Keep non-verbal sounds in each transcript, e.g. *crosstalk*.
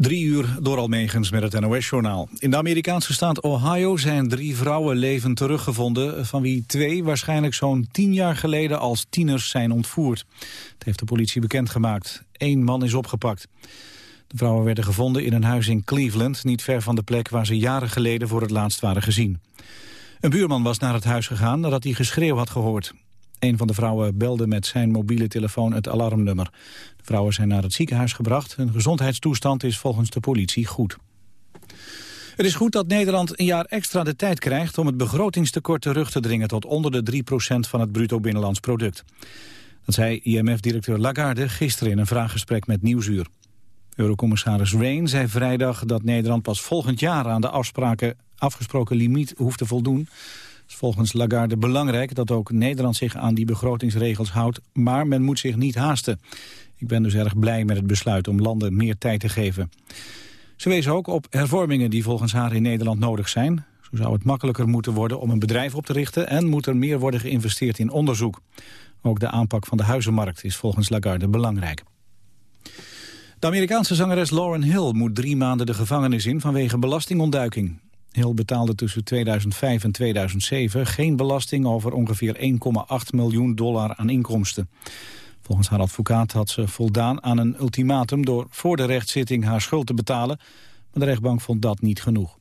Drie uur door Almegens met het NOS-journaal. In de Amerikaanse staat Ohio zijn drie vrouwen levend teruggevonden... van wie twee waarschijnlijk zo'n tien jaar geleden als tieners zijn ontvoerd. Dat heeft de politie bekendgemaakt. Eén man is opgepakt. De vrouwen werden gevonden in een huis in Cleveland... niet ver van de plek waar ze jaren geleden voor het laatst waren gezien. Een buurman was naar het huis gegaan nadat hij geschreeuw had gehoord. Een van de vrouwen belde met zijn mobiele telefoon het alarmnummer. De vrouwen zijn naar het ziekenhuis gebracht. Hun gezondheidstoestand is volgens de politie goed. Het is goed dat Nederland een jaar extra de tijd krijgt... om het begrotingstekort terug te dringen tot onder de 3% van het bruto binnenlands product. Dat zei IMF-directeur Lagarde gisteren in een vraaggesprek met Nieuwsuur. Eurocommissaris Rehn zei vrijdag dat Nederland pas volgend jaar aan de afspraken afgesproken limiet hoeft te voldoen is volgens Lagarde belangrijk dat ook Nederland zich aan die begrotingsregels houdt, maar men moet zich niet haasten. Ik ben dus erg blij met het besluit om landen meer tijd te geven. Ze wees ook op hervormingen die volgens haar in Nederland nodig zijn. Zo zou het makkelijker moeten worden om een bedrijf op te richten... en moet er meer worden geïnvesteerd in onderzoek. Ook de aanpak van de huizenmarkt is volgens Lagarde belangrijk. De Amerikaanse zangeres Lauren Hill moet drie maanden de gevangenis in vanwege belastingontduiking. Hill betaalde tussen 2005 en 2007 geen belasting over ongeveer 1,8 miljoen dollar aan inkomsten. Volgens haar advocaat had ze voldaan aan een ultimatum door voor de rechtszitting haar schuld te betalen, maar de rechtbank vond dat niet genoeg.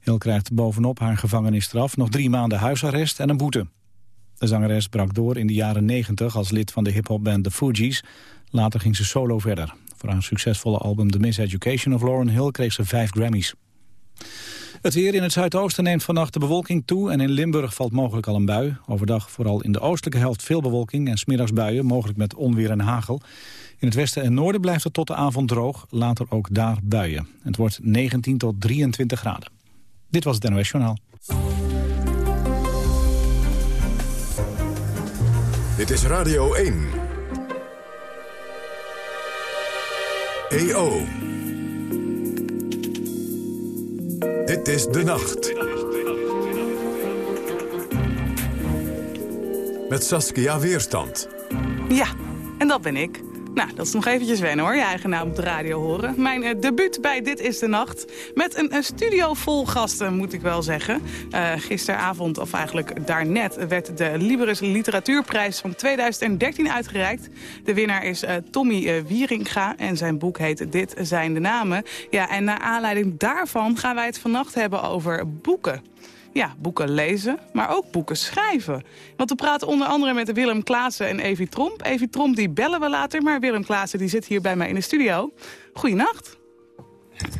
Hill krijgt bovenop haar gevangenisstraf nog drie maanden huisarrest en een boete. De zangeres brak door in de jaren 90 als lid van de hiphopband The Fugees. Later ging ze solo verder. Voor haar succesvolle album The Miseducation of Lauren Hill kreeg ze vijf Grammys. Het weer in het zuidoosten neemt vannacht de bewolking toe... en in Limburg valt mogelijk al een bui. Overdag vooral in de oostelijke helft veel bewolking... en smiddags buien, mogelijk met onweer en hagel. In het westen en noorden blijft het tot de avond droog. Later ook daar buien. Het wordt 19 tot 23 graden. Dit was het NOS Journaal. Dit is Radio 1. EO. Dit is De Nacht. Met Saskia Weerstand. Ja, en dat ben ik. Nou, dat is nog eventjes wennen hoor, je eigen naam op de radio horen. Mijn uh, debuut bij Dit is de Nacht. Met een, studio vol gasten, moet ik wel zeggen. Uh, gisteravond, of eigenlijk daarnet, werd de Liberus Literatuurprijs van 2013 uitgereikt. De winnaar is uh, Tommy Wieringa en zijn boek heet Dit zijn de namen. Ja, en naar aanleiding daarvan gaan wij het vannacht hebben over boeken ja, boeken lezen, maar ook boeken schrijven. Want we praten onder andere met Willem Klaassen en Evie Tromp. Evie Tromp die bellen we later, maar Willem Klaassen die zit hier bij mij in de studio. Goeienacht.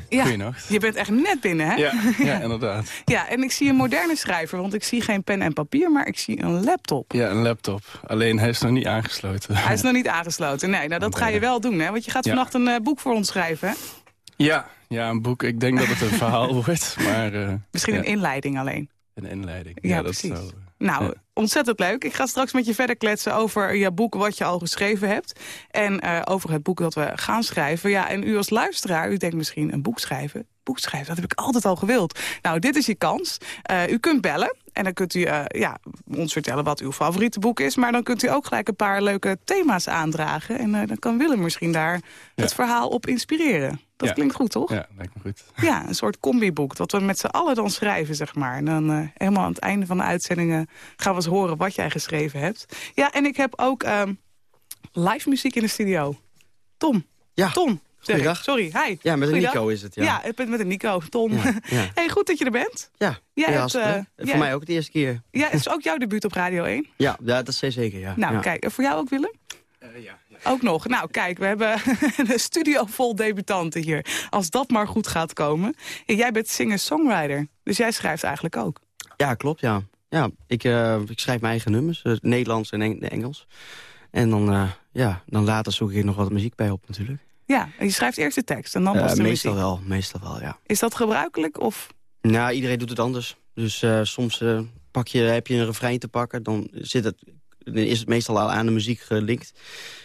Ja, Goeienacht. Je bent echt net binnen, hè? Ja, *laughs* ja, inderdaad. ja, en ik zie een moderne schrijver, want ik zie geen pen en papier, maar ik zie een laptop. Ja, een laptop. Alleen hij is nog niet aangesloten. Hij is nog niet aangesloten. Nee, nou dat ga je wel doen, hè? Want je gaat vannacht een uh, boek voor ons schrijven, hè? Ja, ja, een boek. Ik denk dat het een verhaal *laughs* wordt. Maar, uh, Misschien een inleiding alleen. Een inleiding. Ja, precies. nou, ontzettend leuk. Ik ga straks met je verder kletsen over je boek wat je al geschreven hebt. En uh, over het boek dat we gaan schrijven. Ja, en u als luisteraar, u denkt misschien een boek schrijven. Boek schrijven, dat heb ik altijd al gewild. Nou, dit is je kans. Uh, u kunt bellen. En dan kunt u uh, ja, ons vertellen wat uw favoriete boek is. Maar dan kunt u ook gelijk een paar leuke thema's aandragen. En uh, dan kan Willem misschien daar ja. het verhaal op inspireren. Dat ja. klinkt goed, toch? Ja, lijkt me goed. Ja, een soort combiboek. Dat we met z'n allen dan schrijven, zeg maar. En dan uh, helemaal aan het einde van de uitzendingen gaan we eens horen wat jij geschreven hebt. Ja, en ik heb ook live muziek in de studio. Tom. Ja. Tom. Sorry, hi. Ja, met een Nico is het, ja. Ja, ik ben met een Nico, Tom. Ja, ja. *laughs* hey, goed dat je er bent. Ja, jij hebt, uh, Voor jij... mij ook de eerste keer. Ja, het is ook jouw debuut op Radio 1? *laughs* Ja, ja dat is zeker, ja. Nou, ja. kijk, voor jou ook, Willem? Uh, ja. Ook nog. Nou, kijk, we hebben *laughs* een studio vol debutanten hier. Als dat maar goed gaat komen. En jij bent singer-songwriter, dus jij schrijft eigenlijk ook. Ja, klopt, ja. Ja, ik, uh, ik schrijf mijn eigen nummers, Nederlands en Eng Engels. En dan, ja, dan later zoek ik er nog wat muziek bij op natuurlijk. Ja, je schrijft eerst de tekst en dan pas de meestal muziek. wel, meestal wel, ja. Is dat gebruikelijk? Of? Nou, iedereen doet het anders. Dus uh, soms uh, pak je, heb je een refrein te pakken, dan, zit het, is het meestal al aan de muziek gelinkt.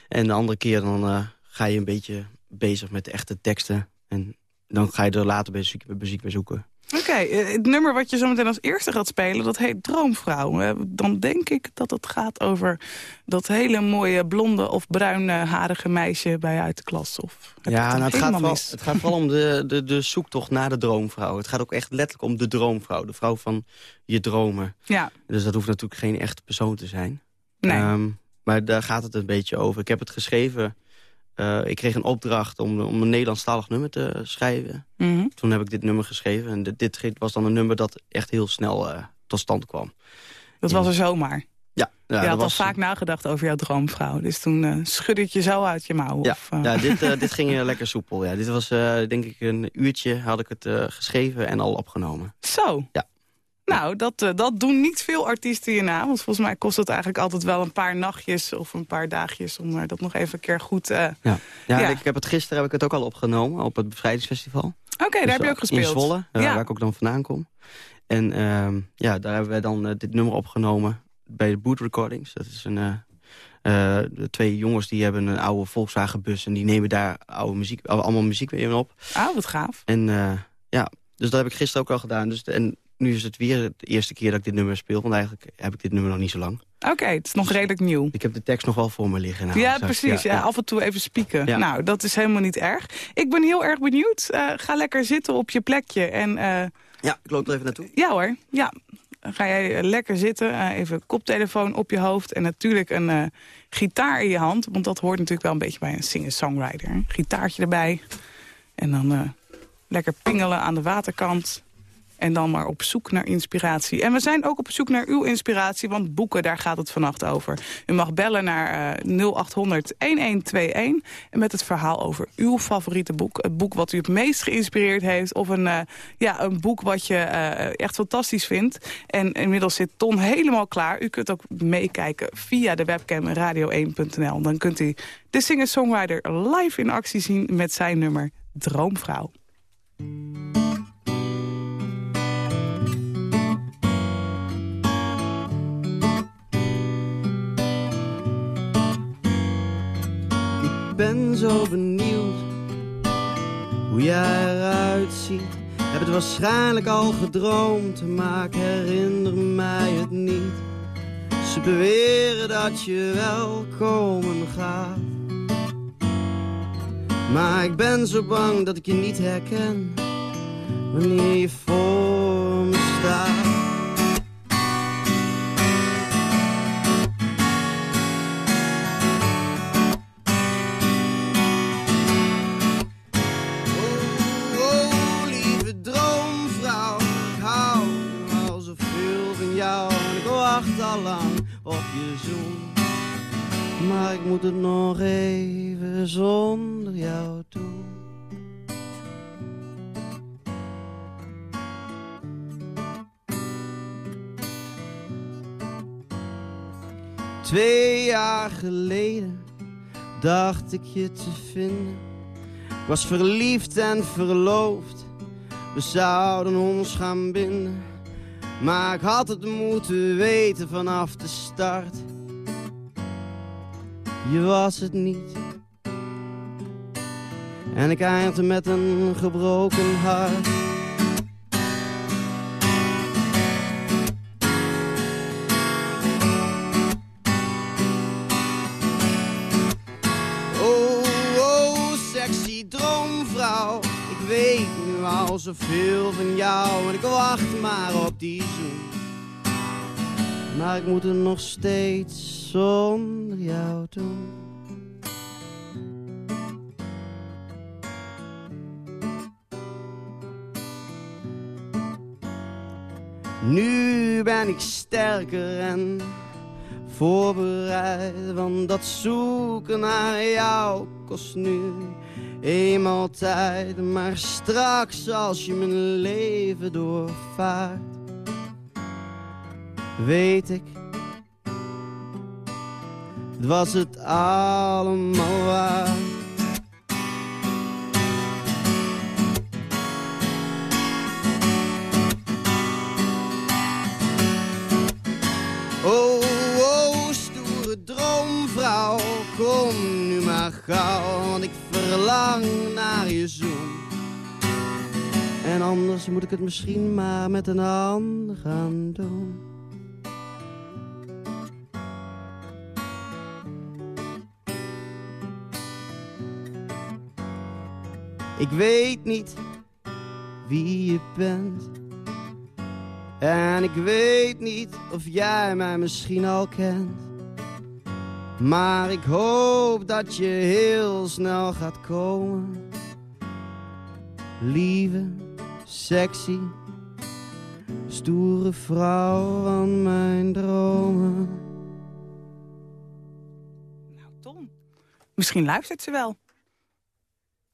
En de andere keer dan ga je een beetje bezig met de echte teksten. En dan ga je er later bij muziek, bij muziek bij zoeken. Oké, eh, het nummer wat je zo meteen als eerste gaat spelen, dat heet Droomvrouw. Eh, Dan denk ik dat het gaat over dat hele mooie blonde of bruine harige meisje bij uit de klas. Of Ja, nou, het, gaat vooral, het gaat vooral om de, de, de zoektocht naar de droomvrouw. Het gaat ook echt letterlijk om de droomvrouw. De vrouw van je dromen. Ja, Dus dat hoeft natuurlijk geen echte persoon te zijn. nee. Ehm, maar daar gaat het een beetje over. Ik heb het geschreven. Eh, ik kreeg een opdracht om, om een Nederlandstalig nummer te schrijven. Mhm. Toen heb ik dit nummer geschreven. En dit, dit was dan een nummer dat echt heel snel eh, tot stand kwam. Dat was er zomaar. Ja, ja je had was, al vaak nagedacht over jouw droomvrouw. Dus toen eh schudde het je zo uit je mouw. Ja, Of, ja dit, dit ging *laughs* lekker soepel. Ja. Dit was denk ik een uurtje had ik het geschreven en al opgenomen. Zo. Ja. Nou, dat, eh, dat doen niet veel artiesten hierna. Want volgens mij kost het eigenlijk altijd wel een paar nachtjes of een paar dagjes... om eh, dat nog even een keer goed... Oké, Ja, ja, Ja. Ik heb het, gisteren heb ik het ook al opgenomen op het Bevrijdingsfestival. daar Dus, heb je ook gespeeld. In Zwolle, Ja. waar ik ook dan vandaan kom. En ehm, ja, daar hebben wij dan dit nummer opgenomen bij de Boot Recordings. Dat is een... de twee jongens die hebben een oude Volkswagen bus en die nemen daar oude muziek, allemaal muziek weer in op. Ah, wat gaaf. En ja, dus dat heb ik gisteren ook al gedaan. Dus, en nu is het weer de eerste keer dat ik dit nummer speel. Want eigenlijk heb ik dit nummer nog niet zo lang. Oké, het is nog redelijk nieuw. Ik heb de tekst nog wel voor me liggen. nou, ja, precies. Ja, af en toe even spieken. Ja. Nou, dat is helemaal niet erg. Ik ben heel erg benieuwd. Eh, ga lekker zitten op je plekje. En eh, ja, ik loop er even naartoe. ja hoor, ja. Ga jij lekker zitten. eh, even koptelefoon op je hoofd. En natuurlijk een gitaar in je hand. Want dat hoort natuurlijk wel een beetje bij een singer-songwriter. Gitaartje erbij. En dan lekker pingelen aan de waterkant. En dan maar op zoek naar inspiratie. En we zijn ook op zoek naar uw inspiratie, want boeken, daar gaat het vannacht over. U mag bellen naar eh 0800-1121 en met het verhaal over uw favoriete boek. Het boek wat u het meest geïnspireerd heeft of een, eh, ja, een boek wat je eh, echt fantastisch vindt. En inmiddels zit Ton helemaal klaar. U kunt ook meekijken via de webcam radio1.nl. Dan kunt u de singer-songwriter live in actie zien met zijn nummer Droomvrouw. Ben zo benieuwd hoe jij eruit ziet. Heb het waarschijnlijk al gedroomd, maar ik herinner mij het niet. Ze beweren dat je wel komen gaat. Maar ik ben zo bang dat ik je niet herken wanneer je voor me staat. Maar ik moet het nog even zonder jou doen. Twee jaar geleden dacht ik je te vinden. Ik was verliefd en verloofd. We zouden ons gaan binden. Maar ik had het moeten weten vanaf de start. Je was het niet. En ik eindigde met een gebroken hart. Oh, oh, sexy droomvrouw. Ik weet nu al zoveel van jou en ik wacht maar op die zoen. Maar ik moet het nog steeds zonder jou doen. Nu ben ik sterker en voorbereid, want dat zoeken naar jou kost nu eenmaal tijd. Maar straks als je mijn leven doorvaart, weet ik, was het allemaal waard. Oh, oh, stoere droomvrouw, kom nu maar gauw, want ik verlang naar je zoen. En anders moet ik het misschien maar met een ander gaan doen. Ik weet niet wie je bent. En ik weet niet of jij mij misschien al kent. Maar ik hoop dat je heel snel gaat komen. Lieve, sexy, stoere vrouw van mijn dromen. Nou, Tom. Misschien luistert ze wel.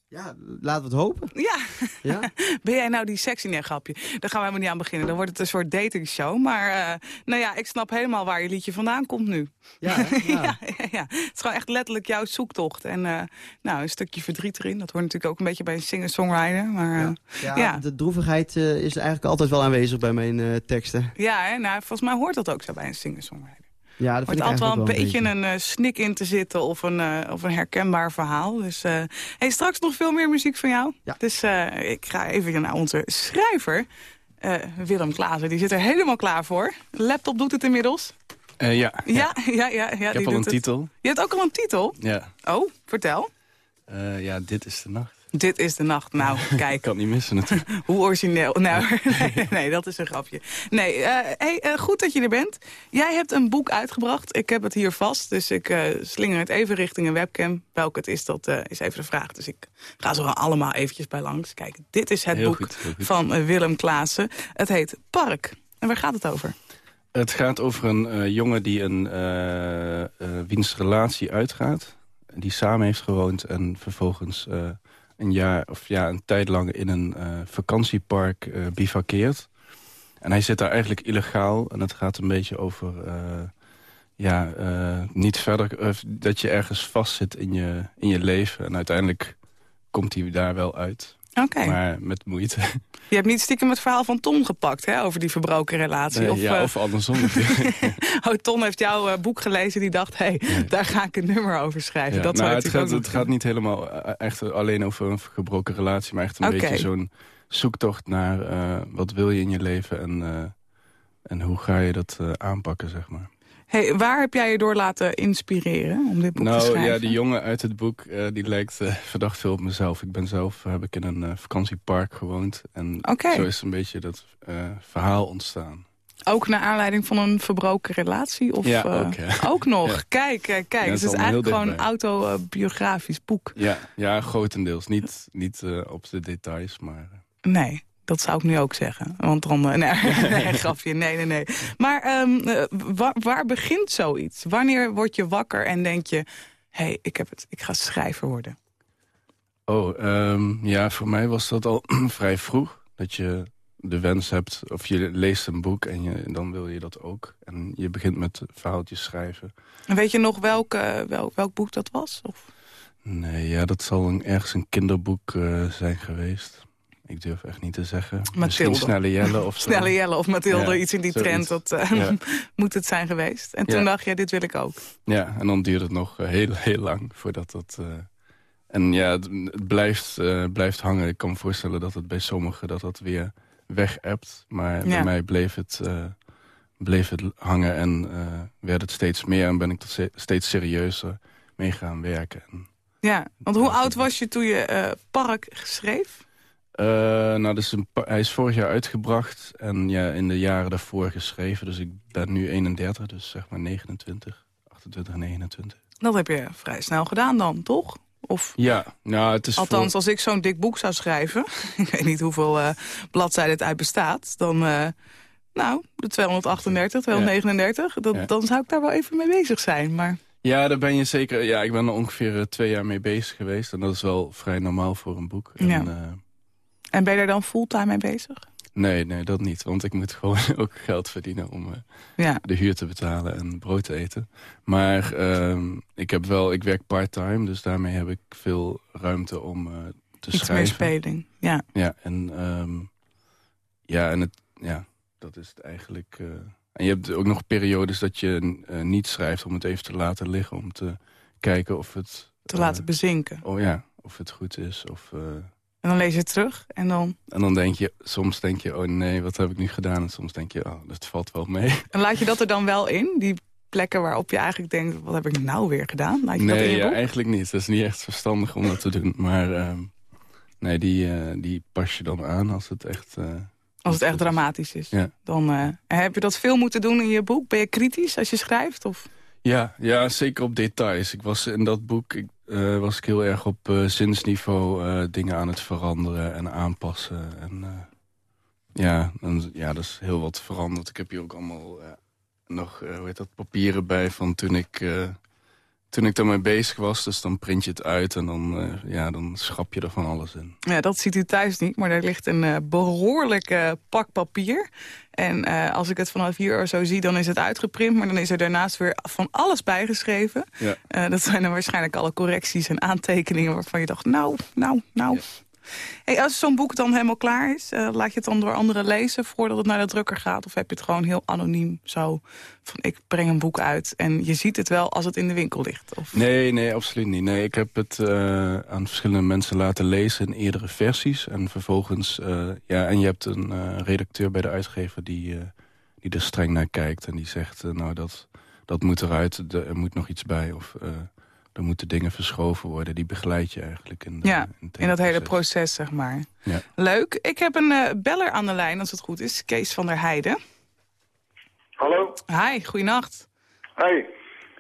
Ja, laten we het hopen. Ja. Ja? *laughs* Ben jij nou die sexy? Nee, grapje. Daar gaan we helemaal niet aan beginnen. Dan wordt het een soort datingshow. Maar uh, nou ja, ik snap helemaal waar je liedje vandaan komt nu. Ja, *laughs* ja. ja, ja, ja. Het is gewoon echt letterlijk jouw zoektocht. En uh, nou, een stukje verdriet erin. Dat hoort natuurlijk ook een beetje bij een singer-songwriter. Maar, uh, ja. ja. de droevigheid is eigenlijk altijd wel aanwezig bij mijn teksten. Ja, hè? Nou, volgens mij hoort dat ook zo bij een singer-songwriter. Ja, dat er altijd wel een beetje een uh, snik in te zitten of een, uh, of een herkenbaar verhaal. Dus uh, hey, straks nog veel meer muziek van jou. Ja. Dus ik ga even naar onze schrijver, Willem Klaassen. Die zit er helemaal klaar voor. Laptop doet het inmiddels. ja, ja. Ja, *laughs* ja, ja, ja, Ik heb al een titel. Je hebt ook al een titel? Ja. Oh, vertel. ja, dit is de nacht. Dit is de nacht. Nou, *laughs* kijk. Ik kan niet missen natuurlijk. *laughs* Hoe origineel. Nou, *laughs* nee, nee, dat is een grapje. Nee, uh, hey, uh, goed dat je er bent. Jij hebt een boek uitgebracht. Ik heb het hier vast, dus ik uh, slinger het even richting een webcam. Welk het is, dat is even de vraag. Dus ik ga ze er allemaal eventjes bij langs. Kijk, dit is het heel boek goed, goed. van Willem Klaassen. Het heet Park. En waar gaat het over? Het gaat over een jongen die een wiens relatie uitgaat. Die samen heeft gewoond en vervolgens een jaar of ja, een tijd lang in een uh, vakantiepark uh, bivakkeert. En hij zit daar eigenlijk illegaal. En het gaat een beetje over... Uh, ja, niet verder... dat je ergens vastzit in je, in je leven. En uiteindelijk komt hij daar wel uit. Okay. Maar met moeite. Je hebt niet stiekem het verhaal van Ton gepakt, hè? Over die verbroken relatie. Nee, of, ja, of andersom. *laughs* oh, Ton heeft jouw uh, boek gelezen. Die dacht, hé, hey, nee. daar ga ik een nummer over schrijven. Ja, dat nou, het, gaat, het gaat niet helemaal echt alleen over een gebroken relatie. Maar echt een okay. beetje zo'n zoektocht naar... Uh, wat wil je in je leven en, en hoe ga je dat aanpakken, zeg maar. Hey, waar heb jij je door laten inspireren om dit boek nou, te schrijven? Ja, die jongen uit het boek uh, die lijkt uh, verdacht veel op mezelf. Ik ben zelf, heb ik in een uh, vakantiepark gewoond. En okay. zo is een beetje dat verhaal ontstaan. Ook naar aanleiding van een verbroken relatie? Of, ja, ook, ja. *laughs* ook nog. Ja. Kijk, kijk, het is eigenlijk gewoon een autobiografisch boek. Ja, ja grotendeels. Niet, niet op de details, maar... Nee. Dat zou ik nu ook zeggen. Want dan... Uh, nee, nee, *laughs* *laughs* grapje. Nee, nee, nee. Maar um, uh, waar, waar, begint zoiets? Wanneer word je wakker en denk je... hé, hey, ik heb het, ik ga schrijver worden? Oh, um, ja, voor mij was dat al *clears throat* vrij vroeg. Dat je de wens hebt, of je leest een boek en je, dan wil je dat ook. En je begint met verhaaltjes schrijven. En weet je nog welk, uh, welk, welk boek dat was? Of? Nee, ja, dat zal een, ergens een kinderboek zijn geweest. Ik durf echt niet te zeggen. Mathilde. Misschien Snelle Jelle of *laughs* zo. Snelle Jelle of Mathilde, Ja, iets in die zoiets. trend. Dat uh, Ja. *laughs* moet het zijn geweest. En toen Ja. dacht je, dit wil ik ook. Ja, en dan duurt het nog eh, heel, heel lang voordat dat... eh, En ja, het, het blijft, blijft hangen. Ik kan me voorstellen dat het bij sommigen dat dat weer weg hebt. Maar bij mij bleef het, bleef het hangen en werd het steeds meer. En ben ik er steeds serieuzer mee gaan werken. En, Ja, want hoe oud was je toen je Park schreef? Eh, nou, dus een hij is vorig jaar uitgebracht en ja, in de jaren daarvoor geschreven. Dus ik ben nu 31, dus zeg maar 29, 28, 29. Dat heb je vrij snel gedaan dan, toch? Of Ja, nou, het is althans, voor- als ik zo'n dik boek zou schrijven... *laughs* ik weet niet hoeveel eh, bladzijden het uit bestaat... dan, eh, nou, de 238, 239... Dat, Ja. dan zou ik daar wel even mee bezig zijn. Maar Ja, daar ben je zeker. Ja, ik ben er ongeveer twee jaar mee bezig geweest. En dat is wel vrij normaal voor een boek. En, Ja. En ben je er dan fulltime mee bezig? nee, nee, dat niet. Want ik moet *laughs* gewoon ook geld verdienen om eh, Ja, de huur te betalen en brood te eten. Maar ehm, ik heb wel, ik werk part-time, dus daarmee heb ik veel ruimte om eh, te iets meer schrijven. speling. Ja. Ja, en, ehm, ja, en het, ja, dat is het eigenlijk. eh. en je hebt ook nog periodes dat je niet schrijft om het even te laten liggen. Om te kijken of het... Te laten bezinken. Oh ja, of het goed is. Of, En dan lees je het terug en dan... En dan denk je, soms denk je, oh nee, wat heb ik nu gedaan? En soms denk je, oh, dat valt wel mee. *laughs* En laat je dat er dan wel in? Die plekken waarop je eigenlijk denkt, wat heb ik nou weer gedaan? Laat je dat in Nee, je ja, boek? eigenlijk niet. Het is niet echt verstandig om dat te doen. Maar ehm, nee, die, eh, die pas je dan aan als het echt... eh, Als het echt dramatisch is. Ja. Dan eh, heb je dat veel moeten doen in je boek? Ben je kritisch als je schrijft? Of? Ja, ja, zeker op details. Ik was in dat boek ik, eh, was ik heel erg op eh, zinsniveau eh, dingen aan het veranderen en aanpassen. En ja, dan, ja, dat is heel wat veranderd. Ik heb hier ook allemaal nog, hoe heet dat, papieren bij van toen ik, toen ik daarmee bezig was. Dus dan print je het uit en dan, eh, ja, dan schrap je er van alles in. Ja, dat ziet u thuis niet, maar er ligt een eh, behoorlijk eh, pak papier. En als ik het vanaf hier zo zie, dan is het uitgeprint. Maar dan is er daarnaast weer van alles bijgeschreven. Ja. Dat zijn dan waarschijnlijk alle correcties en aantekeningen... waarvan je dacht, nou, nou, nou. Als zo'n boek dan helemaal klaar is, eh, laat je het dan door anderen lezen... voordat het naar de drukker gaat? Of heb je het gewoon heel anoniem zo van... ik breng een boek uit en je ziet het wel als het in de winkel ligt? Of... Nee, nee, absoluut niet. Nee, ik heb het eh, aan verschillende mensen laten lezen in eerdere versies. En vervolgens, eh, ja, en je hebt een redacteur bij de uitgever die, die er streng naar kijkt. En die zegt, nou, dat, dat moet eruit, er moet nog iets bij. Of er moeten dingen verschoven worden. Die begeleid je eigenlijk in, de, Ja, in dat hele proces. zeg maar. Ja. Leuk. Ik heb een eh, beller aan de lijn, als het goed is. Kees van der Heijden. Hallo? Hi, goeienacht. Hey.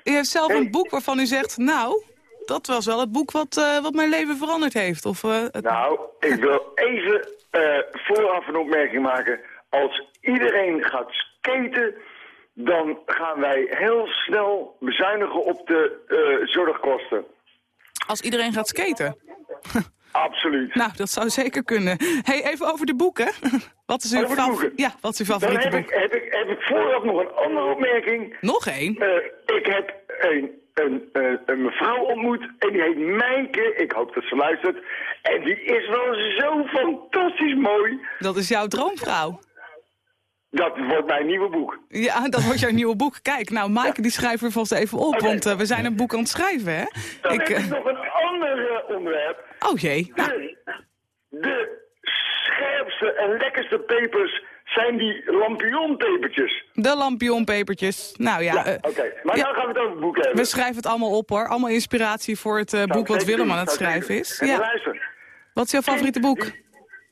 U heeft zelf Hey. een boek waarvan u zegt... nou, dat was wel het boek wat, eh, wat mijn leven veranderd heeft. Of, eh, het... Nou, ik wil even eh, vooraf een opmerking maken. Als iedereen gaat skaten, dan gaan wij heel snel bezuinigen op de eh, zorgkosten. Als iedereen gaat skaten. *laughs* Absoluut. Nou, dat zou zeker kunnen. hey, even over de boeken. *laughs* Wat is uw, Over? Ja, wat is uw Dan favoriete heb ik, boek? heb, ik, heb ik vooraf nog een andere opmerking. Nog één? Eh, ik heb een, een, eh, een mevrouw ontmoet en die heet Mijke. Ik hoop dat ze luistert. En die is wel zo fantastisch mooi. Dat is jouw droomvrouw. Dat wordt mijn nieuwe boek. Ja, dat wordt jouw nieuwe boek. Kijk, nou, Maaike die schrijft er vast even op. Want eh, we zijn een boek aan het schrijven, hè? Dan Ik, heb eh, ik nog een ander eh, onderwerp. Oh jee. Nou, De, scherpste en lekkerste pepers zijn die lampionpepertjes. de lampionpepertjes. Nou ja, Ja, eh, oké. Maar ja. nou gaan we het over het boek hebben. we schrijven het allemaal op, hoor. Allemaal inspiratie voor het eh, boek wat Willem aan het schrijven is. En Ja. luister. Wat is jouw favoriete boek?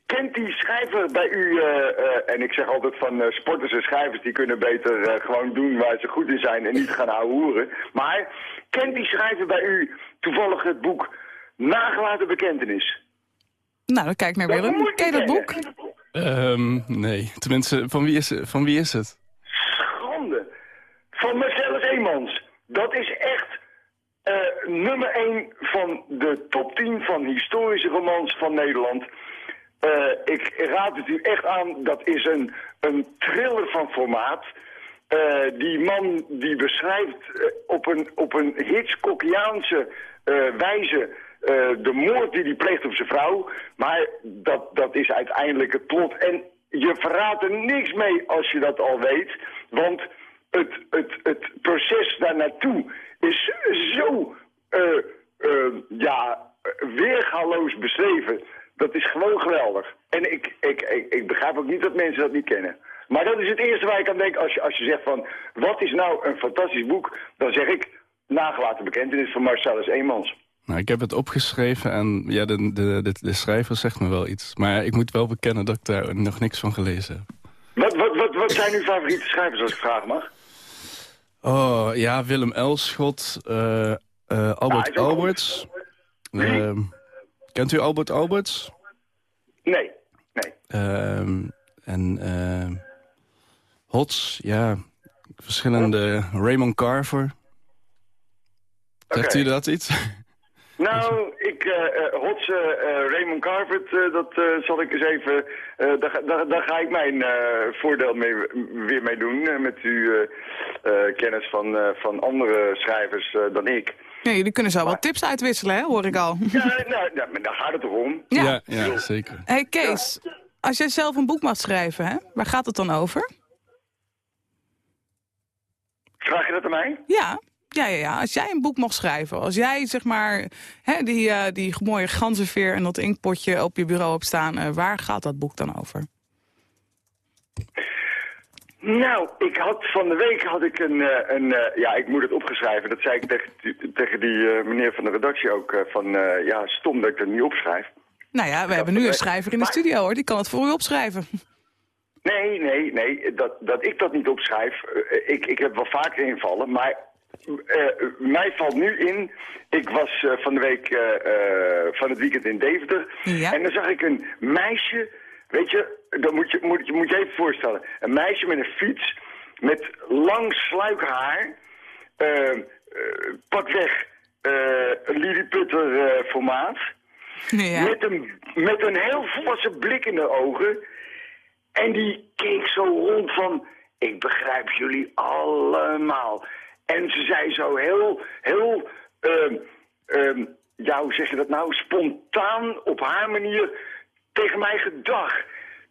Kent die schrijver bij u, eh, eh, en ik zeg altijd van eh, sporters en schrijvers... die kunnen beter gewoon doen waar ze goed in zijn en niet gaan houden. Maar kent die schrijver bij u toevallig het boek Nagelaten Bekentenis? Nou, dan kijk naar Willem. moet Ken je dat boek? Ehm, nee, tenminste, van wie is, van wie is het? schande. Van Marcellus Eemans. Dat is echt eh, nummer 1 van de top 10 van historische romans van Nederland. Eh, ik raad het u echt aan. Dat is een, een thriller van formaat. Eh, die man die beschrijft eh, op een, op een Hitchcockiaanse wijze de moord die hij pleegt op zijn vrouw. Maar dat, dat is uiteindelijk het plot. En je verraadt er niks mee als je dat al weet. Want het, het, het proces daar naartoe is zo eh, ja, weergaloos beschreven. Dat is gewoon geweldig. En ik, ik, ik, ik begrijp ook niet dat mensen dat niet kennen. Maar dat is het eerste waar ik aan denk als je, als je zegt van... wat is nou een fantastisch boek? Dan zeg ik Nagelaten Bekentenis van Marcellus Eemans. Nou, ik heb het opgeschreven en ja, de, de, de, de schrijver zegt me wel iets. Maar ik moet wel bekennen dat ik daar nog niks van gelezen heb. Wat, wat, wat, wat zijn uw favoriete schrijvers als ik vragen mag? Oh, ja, Willem Elschot, eh, eh, Albert. Alberts. Kent u Albert Alberts? Nee, nee. Ehm, en ehm Hots, ja, verschillende... Raymond Carver. Zegt u dat iets? *laughs* Nou, ik, eh eh, Hots, eh, Raymond Carvert, eh, dat zal ik eens even... daar, ga- daar, daar ga ik mijn voordeel mee, weer mee doen. met uw kennis van, van andere schrijvers dan ik. Ja, jullie kunnen zo wat tips uitwisselen, hè, hoor ik al. Ja, nou, nou, maar daar gaat het toch om. Ja. ja, ja, zeker. hey, Kees, als jij zelf een boek mag schrijven, hè, waar gaat het dan over? Vraag je dat aan mij? Ja, Ja, ja, ja, als jij een boek mag schrijven, als jij zeg maar hè, die, uh, die mooie ganzenveer en dat inkpotje op je bureau hebt staan, uh, waar gaat dat boek dan over? Nou, ik had van de week had ik een, uh, een ja, ik moet het opgeschrijven. Dat zei ik tegen, tegen die meneer van de redactie ook, van ja, stom dat ik het niet opschrijf. Nou ja, we hebben nu een schrijver in de studio hoor, die kan het voor u opschrijven. Nee, nee, nee, dat, dat ik dat niet opschrijf. ik, ik heb wel vaker invallen, maar mij valt nu in, ik was van de week, van het weekend in Deventer. Ja. En dan zag ik een meisje, weet je, dat moet je, moet, moet je even voorstellen. Een meisje met een fiets, met lang sluikhaar, pak weg, een Lilliputter formaat. Ja. Met, een, met een heel volwassen blik in de ogen. En die keek zo rond van, ik begrijp jullie allemaal. En ze zei zo heel, heel, uh, uh, ja, hoe zeg je dat nou, spontaan op haar manier tegen mij gedag.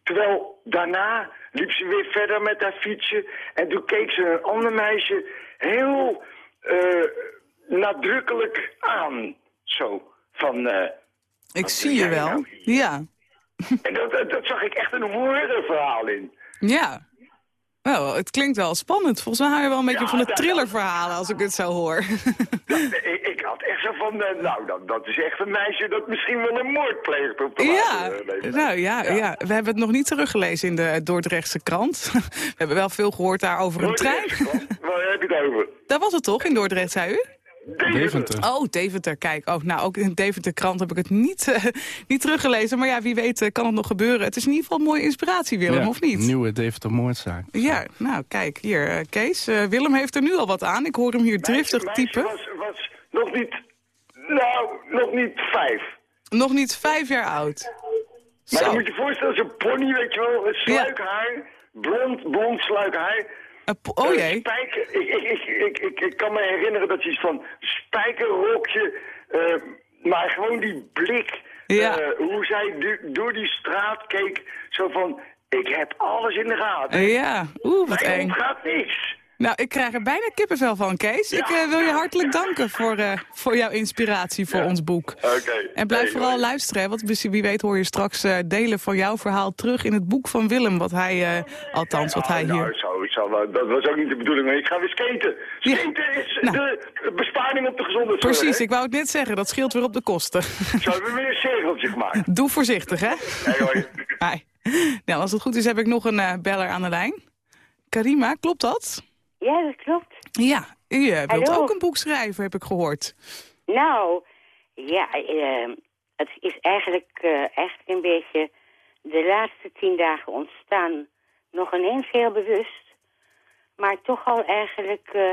Terwijl daarna liep ze weer verder met haar fietsje en toen keek ze een ander meisje heel uh, nadrukkelijk aan. Zo, van... Uh, ik zie je wel, nou ja. En dat, dat, dat, zag ik echt een horrorverhaal in. Ja. Nou, het klinkt wel spannend. Volgens mij hou je wel een beetje ja, van de thrillerverhalen als ik het zo hoor. *laughs* Ja, ik, had echt zo van, uh, nou, dat, dat, is echt een meisje dat misschien wel een moord pleegt op de Ja, uh, nou ja, ja, ja. we hebben het nog niet teruggelezen in de Dordrechtse krant. *laughs* we hebben wel veel gehoord daar over een trein. Waar heb je het over? Daar was het toch, in Dordrecht, zei u? Deventer. Oh, Deventer, kijk. Oh, nou, ook in de Deventer-krant heb ik het niet, uh, *laughs* niet teruggelezen. Maar ja, wie weet uh, kan het nog gebeuren. Het is in ieder geval een mooie inspiratie, Willem, ja, of niet? nieuwe Deventer-moordzaak. Ja, nou, kijk, hier, uh, Kees. Willem heeft er nu al wat aan. Ik hoor hem hier driftig meisje, typen. was, was nog niet, nou, nog niet vijf. Nog niet vijf jaar oud. Maar Zo. je moet je voorstellen, zo'n pony, weet je wel, een sluikhaar, blond, blond sluikhaar. Oh jee. spijker, ik, ik, ik, ik, kan me herinneren dat ze iets van spijkerrokje, uh, maar gewoon die blik, uh, hoe zij door die straat keek, zo van, ik heb alles in de gaten. Ja, oeh, wat eng. ontgaat niks. Nou, ik krijg er bijna kippenvel van, Kees. Ik eh, wil je hartelijk danken voor, eh, voor jouw inspiratie voor ons boek. Oké. En blijf vooral luisteren, hè, want wie- weet hoor je straks eh, delen van jouw verhaal terug in het boek van Willem. Wat hij, althans, wat hij Nou, hier... nou, zo, zo, wel- dat was ook niet de bedoeling, maar ik ga weer skaten. Ja. Skaten is Nou. de besparing op de gezondheid. Precies, ik wou het net zeggen, dat scheelt weer op de kosten. *laughs* Zo hebben we weer een cirkeltje gemaakt. Doe voorzichtig, hè? Nee hoor. *laughs* Hi. Nou, als het goed is heb ik nog een beller aan de lijn. Karima, klopt dat? Ja, dat klopt. Ja, u eh, wilt Hallo. ook een boek schrijven, heb ik gehoord. Nou, ja, eh, het is eigenlijk, eh, eigenlijk een beetje de laatste tien dagen ontstaan. Nog ineens heel bewust, maar toch al eigenlijk eh,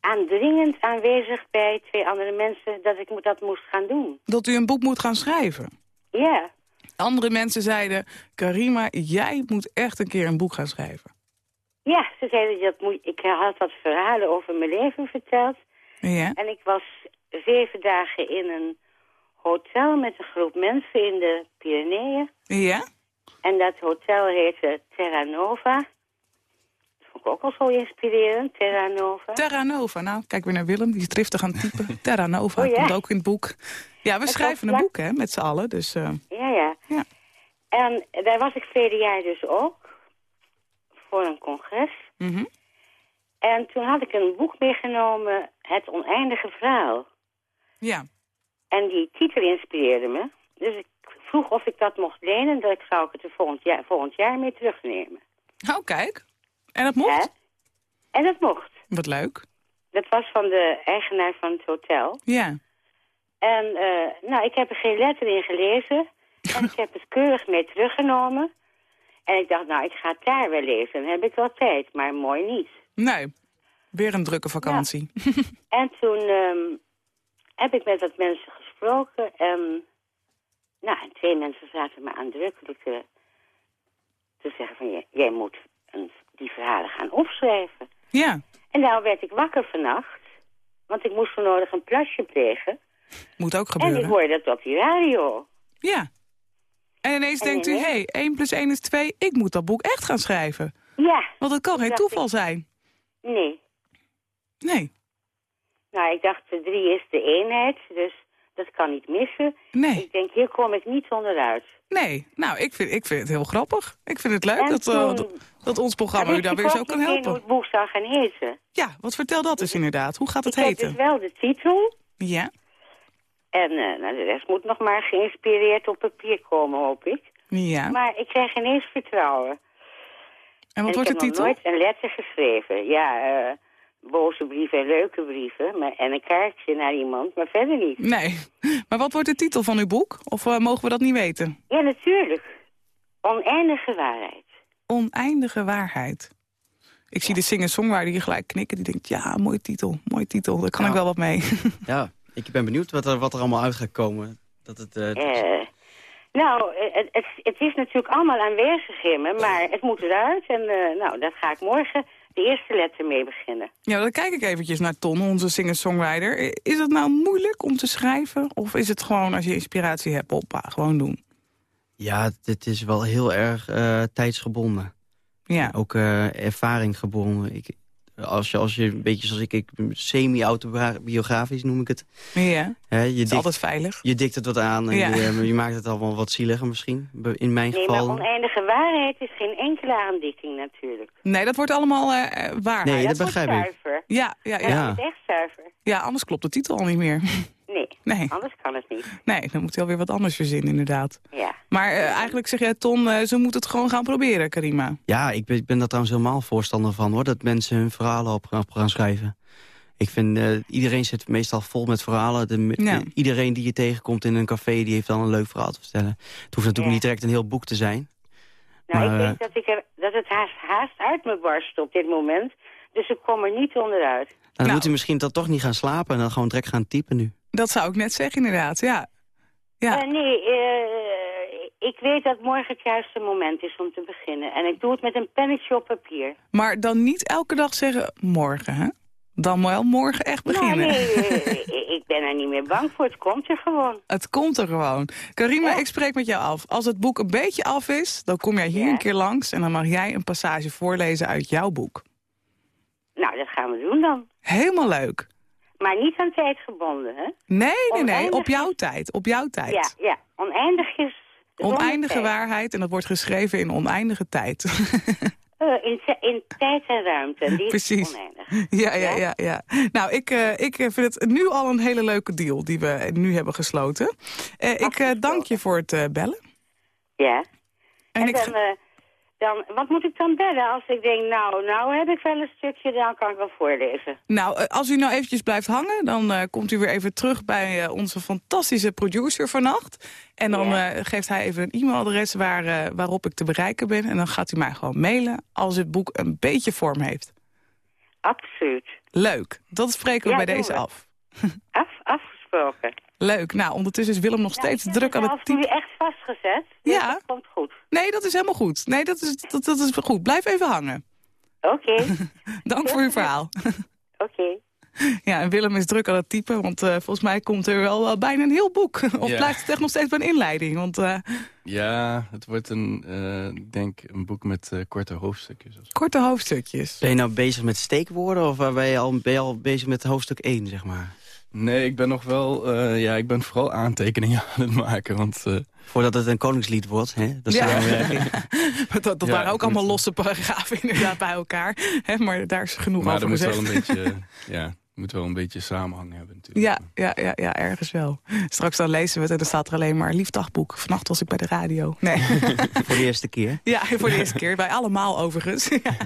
aandringend aanwezig bij twee andere mensen dat ik dat moest gaan doen. Dat u een boek moet gaan schrijven. Ja, Andere mensen zeiden, Karima, jij moet echt een keer een boek gaan schrijven. Ja ze zeiden dat moet, ik had wat verhalen over mijn leven verteld. Ja? En ik was zeven dagen in een hotel met een groep mensen in de Pyreneeën. Ja? En dat hotel heette Terra Nova. Dat vond ik ook al zo inspirerend, Terra Nova. Terra Nova. Nou, kijk weer naar Willem, die is driftig aan het typen. *laughs* Terra Nova, Oh, ja. komt ook in het boek. Ja, we Het schrijven een boek, hè, met z'n allen. Dus, eh, ja, ja, Ja. En daar was ik verleden jaar dus ook. Voor een congres. mhm. En toen had ik een boek meegenomen, Het Oneindige Verhaal. Ja. En die titel inspireerde me. Dus ik vroeg of ik dat mocht lenen. Dat zou ik het er volgend jaar, volgend jaar mee terugnemen. Oh, kijk. En dat mocht? Hè? En dat mocht. Wat leuk. Dat was van de eigenaar van het hotel. Ja. En eh, nou, ik heb er geen letter in gelezen. En ik heb het keurig mee teruggenomen. En ik dacht, nou, ik ga daar wel lezen. Dan heb ik wel tijd, maar mooi niet. Nee. Weer een drukke vakantie. *laughs* En toen ehm, heb ik met wat mensen gesproken. En, nou, en twee mensen zaten me aandrukkelijk te, te zeggen van... "Jij- moet een, die verhalen gaan opschrijven. Ja. En nou werd ik wakker vannacht. Want ik moest zo nodig een plasje plegen. Moet ook En ik gebeuren. hoorde dat op die radio. Ja. En ineens En denkt u, hé, hey, 1 plus 1 is 2, ik moet dat boek echt gaan schrijven. Ja, Want het kan geen toeval zijn. nee. Nee. Nou, ik dacht, de drie is de eenheid, dus dat kan niet missen. Nee, Ik denk, hier kom ik niet onderuit. nee. Nou, ik vind, ik vind het heel grappig. Ik vind het leuk En dat, eh, dat, dat ons programma u daar ik weer zo kan meteen hoe helpen. het boek zou gaan heten. Ja, wat vertel dat dus inderdaad. Hoe gaat het ik heb dus heten? wel de titel. Ja, En eh, nou, de rest moet nog maar geïnspireerd op papier komen, hoop ik. ja. Maar ik krijg ineens vertrouwen. En wat en wordt de ik heb titel? nooit een letter geschreven. Ja, eh, boze brieven en leuke brieven. Maar, en een kaartje naar iemand, maar verder niet. Nee. *laughs* Maar wat wordt de titel van uw boek? Of eh, mogen we dat niet weten? Ja, natuurlijk. Oneindige waarheid. Oneindige waarheid. Ik zie de singer-songwriter hier gelijk knikken. Die denkt, ja, mooie titel, mooie titel. Daar kan Ja. ik wel wat mee. *laughs* Ja, ik ben benieuwd wat er, wat er allemaal uit gaat komen. Dat het, eh, Eh, nou, eh, het, het, het is natuurlijk allemaal aanwezig in me, maar het moet eruit. En eh, nou, daar ga ik morgen de eerste letter mee beginnen. Ja, dan kijk ik eventjes naar Ton, onze singer-songwriter. Is het nou moeilijk om te schrijven? Of is het gewoon, als je inspiratie hebt, hoppa, gewoon doen? ja, het is wel heel erg eh, tijdsgebonden. Ja, Ook eh, ervaring gebonden. Ik, als, je, als je een beetje zoals ik, ik semi-autobiografisch noem ik het. ja. Hè, je, is dikt, altijd veilig. je dikt het wat aan en Ja. je, eh, je maakt het allemaal wat zieliger misschien. In mijn Nee, maar geval. oneindige waarheid is geen enkele aandikking natuurlijk. Nee, dat wordt allemaal eh, eh, waarheid. Nee, dat dat wordt begrijp ik. zuiver. Ja, ja, ja. Ja. Ja. Dat is echt zuiver. ja, anders klopt de titel al niet meer. *laughs* Nee, Nee, anders kan het niet. nee dan moet hij alweer wat anders verzinnen, inderdaad. Ja. Maar eh, eigenlijk zeg jij, Ton, eh, ze moet het gewoon gaan proberen, Karima. Ja, ik ben, ik ben daar trouwens helemaal voorstander van hoor. Dat mensen hun verhalen op, op gaan schrijven. Ik vind, eh, iedereen zit meestal vol met verhalen. De, Ja. de- iedereen die je tegenkomt in een café, die heeft dan een leuk verhaal te vertellen. Het hoeft natuurlijk Ja. niet direct een heel boek te zijn. Nou, Maar, ik denk dat, ik er, dat het haast, haast uit me barst op dit moment. Dus ik kom er niet onderuit. Dan Nou. moet u misschien dan toch niet gaan slapen en dan gewoon direct gaan typen nu. Dat zou ik net zeggen, inderdaad, ja. Ja, Eh, nee, eh, ik weet dat morgen het juiste moment is om te beginnen. En ik doe het met een pennetje op papier. maar dan niet elke dag zeggen morgen, hè? Dan wel morgen echt beginnen. Nou, nee, *laughs* eh, ik ben er niet meer bang voor. Het komt er gewoon. Het komt er gewoon. Karima, Ja. ik spreek met jou af. Als het boek een beetje af is, dan kom jij hier Ja. een keer langs... en dan mag jij een passage voorlezen uit jouw boek. Nou, dat gaan we doen dan. Helemaal leuk. Maar niet aan tijd gebonden, hè? Nee, nee, nee, Oneindig op jouw tijd. Op jouw tijd. Ja, ja. Oneindig is... Oneindige tijd. waarheid en dat wordt geschreven in oneindige tijd. *laughs* Eh, in, in tijd en ruimte. Die Precies. is oneindig. ja, ja, ja, ja. Nou, ik, eh, ik eh, vind het nu al een hele leuke deal die we nu hebben gesloten. Ik dank je voor het bellen. Ja. En, En, ik, dan, dan, wat moet ik dan bellen? Als ik denk, nou, nou heb ik wel een stukje, dan kan ik wel voorlezen. nou, eh, als u nou eventjes blijft hangen, dan eh, komt u weer even terug bij eh, onze fantastische producer vannacht. En dan Ja. geeft hij even een e-mailadres waar, waarop ik te bereiken ben. En dan gaat u mij gewoon mailen als het boek een beetje vorm heeft. Absoluut. Leuk, dat spreken we Ja, bij deze we. af. *laughs* Af, afgesproken. Leuk, nou ondertussen is Willem nog steeds ik druk heb aan het het zelf nu typen. echt vastgezet. Dus Ja. dat komt goed. Nee, dat is helemaal goed. Nee, dat is, dat, dat is goed. Blijf even hangen. Oké, *laughs* Dank voor uw verhaal. *laughs* oké. Ja, en Willem is druk aan het typen, want eh, volgens mij komt er wel eh, bijna een heel boek. *laughs* of Ja. blijft het echt nog steeds bij een inleiding? Want eh, Ja, het wordt een, eh, ik denk een boek met eh, korte hoofdstukjes. korte hoofdstukjes. Ben je nou bezig met steekwoorden of ben je al, ben je al bezig met hoofdstuk 1, zeg maar? Nee, ik ben nog wel, eh, ja, ik ben vooral aantekeningen *laughs* aan het maken. Want eh, Voordat het een koningslied wordt, hè? Dat Ja. *laughs* dat dat Ja, waren ook allemaal losse paragrafen *laughs* inderdaad bij elkaar. Hè, maar daar is genoeg maar over er moet wel een beetje, ja, moet wel een beetje samenhang hebben natuurlijk. Ja, ja, ja, ja, ergens wel. Straks dan lezen we het en dan staat er alleen maar lief dagboek. Vannacht was ik bij de radio. Nee. Voor de eerste keer. Ja, voor de eerste keer. Wij allemaal overigens. ja.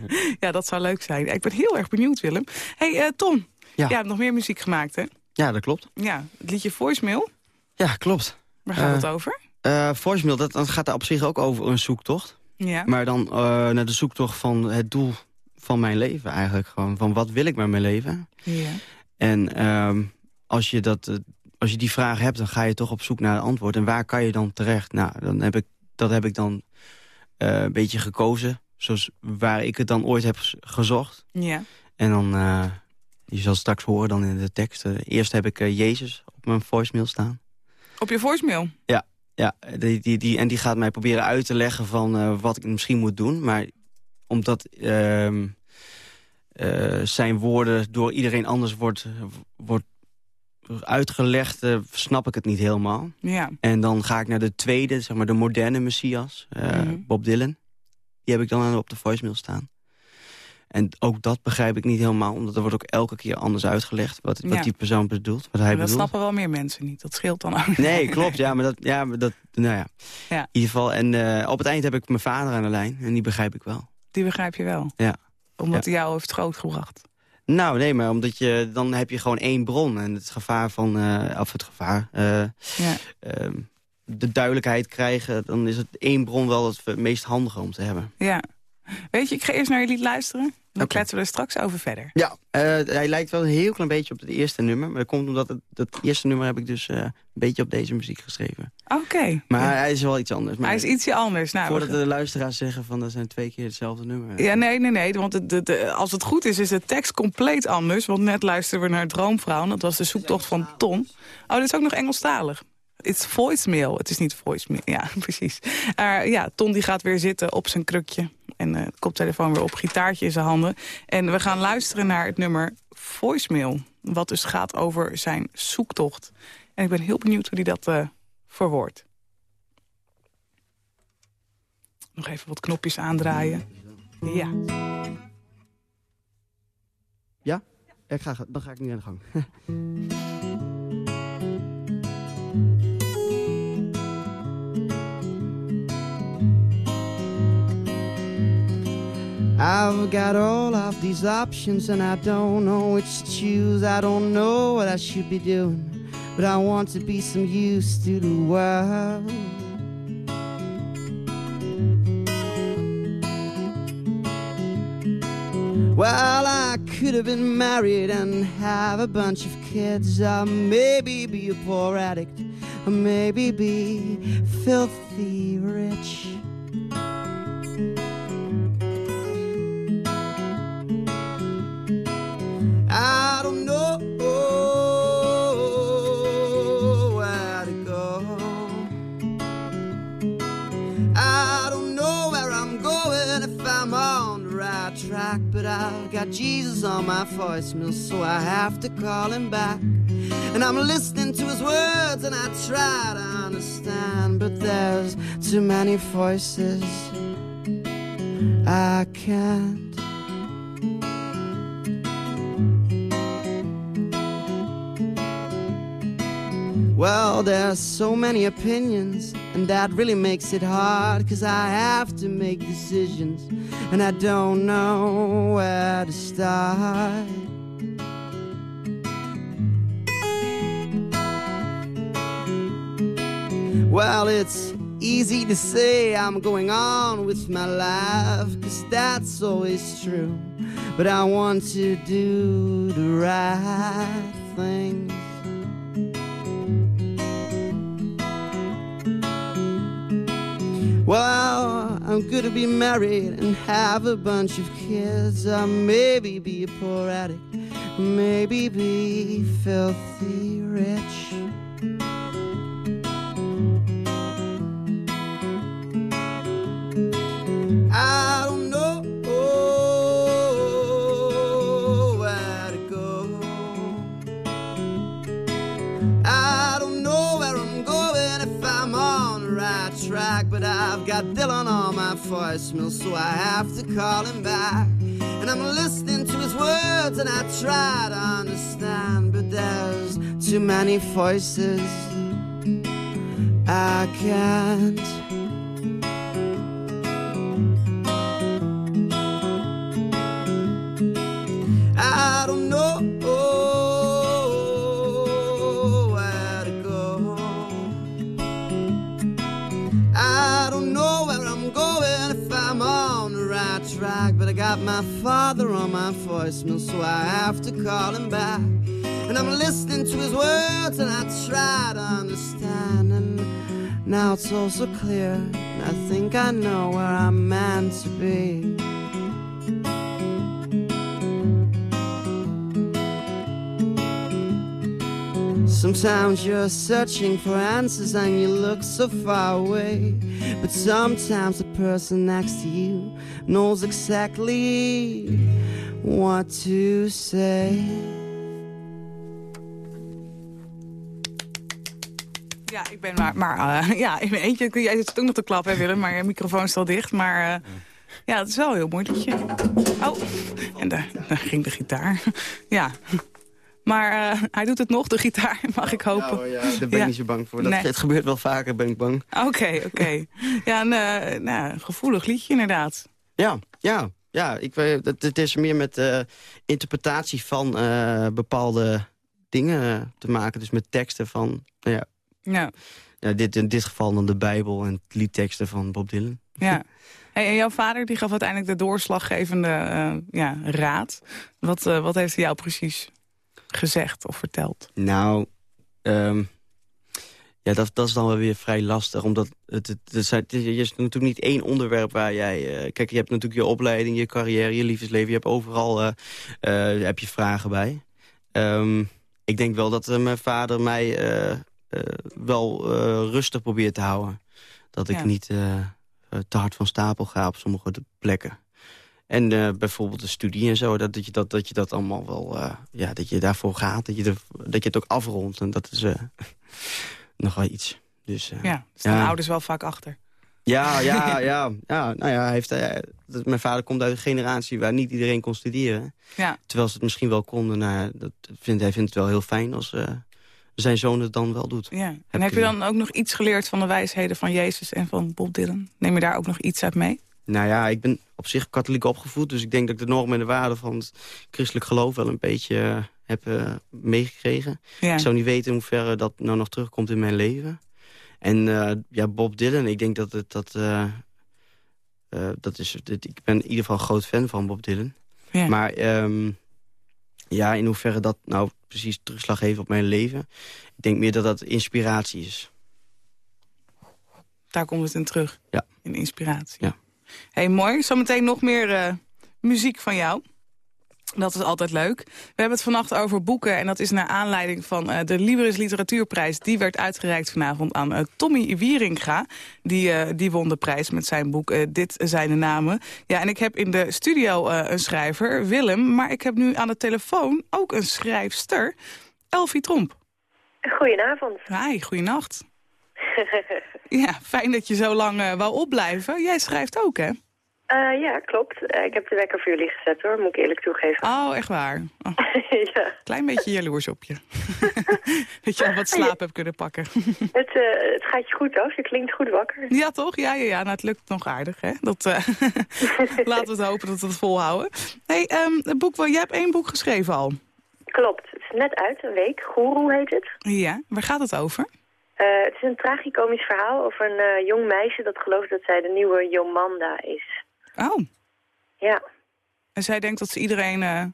ja, dat zou leuk zijn. Ik ben heel erg benieuwd, Willem. hey, eh, Tom. Ja. Jij hebt nog meer muziek gemaakt, hè? Ja, dat klopt. Ja, het liedje Voicemail. Ja, klopt. Waar gaat Eh, het over? Eh voicemail, dat, dat gaat op zich ook over een zoektocht. Ja. Maar dan eh, naar de zoektocht van het doel van mijn leven eigenlijk. Gewoon van wat wil ik met mijn leven? ja. En ehm, als, je dat, als je die vraag hebt, dan ga je toch op zoek naar een antwoord. En waar kan je dan terecht? Nou, dan heb ik, dat heb ik dan een beetje gekozen. Zoals waar ik het dan ooit heb gezocht. Ja. En dan, je zal straks horen dan in de tekst. eh, eerst heb ik eh, Jezus op mijn voicemail staan. Op je voicemail. Ja, die, die, die, en die gaat mij proberen uit te leggen van eh, wat ik misschien moet doen. Maar omdat... ehm, zijn woorden door iedereen anders wordt, wordt uitgelegd, uh, snap ik het niet helemaal. Ja. En dan ga ik naar de tweede, zeg maar de moderne Messias, mm Bob Dylan. Die heb ik dan op de voicemail staan. En ook dat begrijp ik niet helemaal, omdat er wordt ook elke keer anders uitgelegd wat, wat die persoon bedoelt. Wat hij dat snappen wel meer mensen niet, dat scheelt dan ook. Nee, klopt, ja, maar dat, ja, maar dat nou ja. ja. In ieder geval, en uh, op het eind heb ik mijn vader aan de lijn en die begrijp ik wel. Die begrijp je wel? Ja. Omdat hij jou heeft grootgebracht? Nou, nee, maar omdat je, dan heb je gewoon één bron. En het gevaar van, uh, of het gevaar, uh, ja. uh, de duidelijkheid krijgen... dan is het één bron wel het meest handige om te hebben. Ja. Weet je, ik ga eerst naar je lied luisteren. Dan okay. kletsen we er straks over verder. Ja, hij lijkt wel een heel klein beetje op het eerste nummer. Maar dat komt omdat het, het eerste nummer heb ik dus een beetje op deze muziek geschreven. Oké. Maar ja. hij is wel iets anders. Maar hij is ietsje anders. Nou, voordat de luisteraars zeggen van dat zijn twee keer hetzelfde nummer. Ja, nee, nee, nee. Want als het goed is, is de tekst compleet anders. Want net luisterden we naar Droomvrouw. Dat was de zoektocht van Ton. Oh, dit is ook nog Engelstalig. It's voicemail. Het is niet voicemail. Ja, *laughs* precies. Uh, ja, Ton die gaat weer zitten op zijn krukje. En de koptelefoon weer op, gitaartje in zijn handen. En we gaan luisteren naar het nummer Voicemail. Wat dus gaat over zijn zoektocht. En ik ben heel benieuwd hoe hij dat uh, verwoordt. Nog even wat knopjes aandraaien. Ja. Ja? Ik ga, dan ga ik nu aan de gang. *laughs* I've got all of these options and I don't know which to choose. I don't know what I should be doing, but I want to be some use to the world. Well, I could have been married and have a bunch of kids, or maybe be a poor addict, or maybe be filthy rich. I've got Jesus on my voicemail, so I have to call him back. And I'm listening to his words and I try to understand, but there's too many voices. I can't. Well, there's so many opinions, and that really makes it hard, cause I have to make decisions, and I don't know where to start. Well, it's easy to say I'm going on with my life, cause that's always true, but I want to do the right thing. Well, I'm gonna be married and have a bunch of kids. Or maybe be a poor addict, maybe be filthy rich. I track, but I've got Dylan on my voicemail, so I have to call him back. And I'm listening to his words and I try to understand, but there's too many voices. I can't. Got my father on my voicemail, so I have to call him back. And I'm listening to his words and I try to understand. And now it's all so clear, and I think I know where I'm meant to be. Sometimes you're searching for answers and you look so far away. But sometimes the person next to you knows exactly what to say. Ja, ik ben maar, maar uh, *laughs* ja, in mijn eentje. Jij zit ook nog te klappen, hè, Willem, maar je microfoon is al dicht. Maar uh, ja, het is wel een heel mooi liedje. Oh, en daar, daar ging de gitaar. *laughs* ja. Maar uh, hij doet het nog, de gitaar, *laughs* mag ik hopen. Ja, ja daar ben ik ja. niet zo bang voor. Dat, nee. Het gebeurt wel vaker, ben ik bang. Oké, oké. Okay. Ja, een nou, gevoelig liedje inderdaad. Ja, ja. Ja, ik, het, het is meer met uh, interpretatie van uh, bepaalde dingen te maken. Dus met teksten van, nou ja... Ja. ja dit, in dit geval dan de Bijbel en liedteksten van Bob Dylan. Ja. *laughs* Hey, en jouw vader die gaf uiteindelijk de doorslaggevende uh, ja, raad. Wat, wat heeft hij jou precies gezegd of verteld? Nou, um, ja, dat, dat is dan wel weer vrij lastig. Omdat het, het, het, het is natuurlijk niet één onderwerp waar jij... Uh, kijk, je hebt natuurlijk je opleiding, je carrière, je liefdesleven. Je hebt overal uh, uh, heb je vragen bij. Um, ik denk wel dat mijn vader mij wel rustig probeert te houden. Dat ik ja. niet te hard van stapel ga op sommige plekken. En uh, bijvoorbeeld de studie en zo, dat, dat, je, dat, dat je dat allemaal wel, uh, ja, dat je daarvoor gaat. Dat je, er, dat je het ook afrondt. En dat is uh, *laughs* nog wel iets. Dus, ja, staan ja. ouders wel vaak achter. Ja, ja, *laughs* ja. ja, nou ja hij heeft, mijn vader komt uit een generatie waar niet iedereen kon studeren. Ja. Terwijl ze het misschien wel konden. Nou, dat vindt, hij vindt het wel heel fijn als zijn zoon het dan wel doet. Ja. En heb, heb je dan ook nog iets geleerd van de wijsheden van Jezus en van Bob Dylan? Neem je daar ook nog iets uit mee? Nou ja, ik ben op zich katholiek opgevoed. Dus ik denk dat ik de normen en de waarden van het christelijk geloof wel een beetje uh, heb uh, meegekregen. Ja. Ik zou niet weten in hoeverre dat nou nog terugkomt in mijn leven. En uh, ja, Bob Dylan, ik denk dat het... Dat, dat is, dit, ik ben in ieder geval een groot fan van Bob Dylan. Ja. Maar um, ja, in hoeverre dat nou precies terugslag heeft op mijn leven... ik denk meer dat dat inspiratie is. Daar komt het in terug? Ja. In inspiratie? Ja hey, mooi. Zometeen nog meer muziek van jou. Dat is altijd leuk. We hebben het vannacht over boeken en dat is naar aanleiding van uh, de Libris Literatuurprijs. Die werd uitgereikt vanavond aan uh, Tommy Wieringa. Die, uh, die won de prijs met zijn boek Dit zijn de namen. Ja, en ik heb in de studio een schrijver, Willem. Maar ik heb nu aan de telefoon ook een schrijfster, Elfie Tromp. Goedenavond. Hi, goedenacht. *laughs* ja, fijn dat je zo lang wou opblijven. Jij schrijft ook, hè? Uh, ja, klopt. Uh, ik heb de wekker voor jullie gezet, hoor. Moet ik eerlijk toegeven. Oh, echt waar? Oh. *laughs* ja. Klein beetje jaloers op je. *laughs* dat je al wat slaap hebt kunnen pakken. *laughs* het, het gaat je goed, hoor. Je klinkt goed wakker. Ja, toch? Ja, ja, ja. Nou, het lukt nog aardig, hè? Dat, laten we het hopen dat we het volhouden. hey, um, het boek, jij hebt één boek geschreven al. Klopt. Het is net uit, een week. Guru heet het. Ja, waar gaat het over? Het is een tragicomisch verhaal over een jong meisje dat gelooft dat zij de nieuwe Jomanda is. Oh. Ja. En zij denkt dat ze iedereen uh,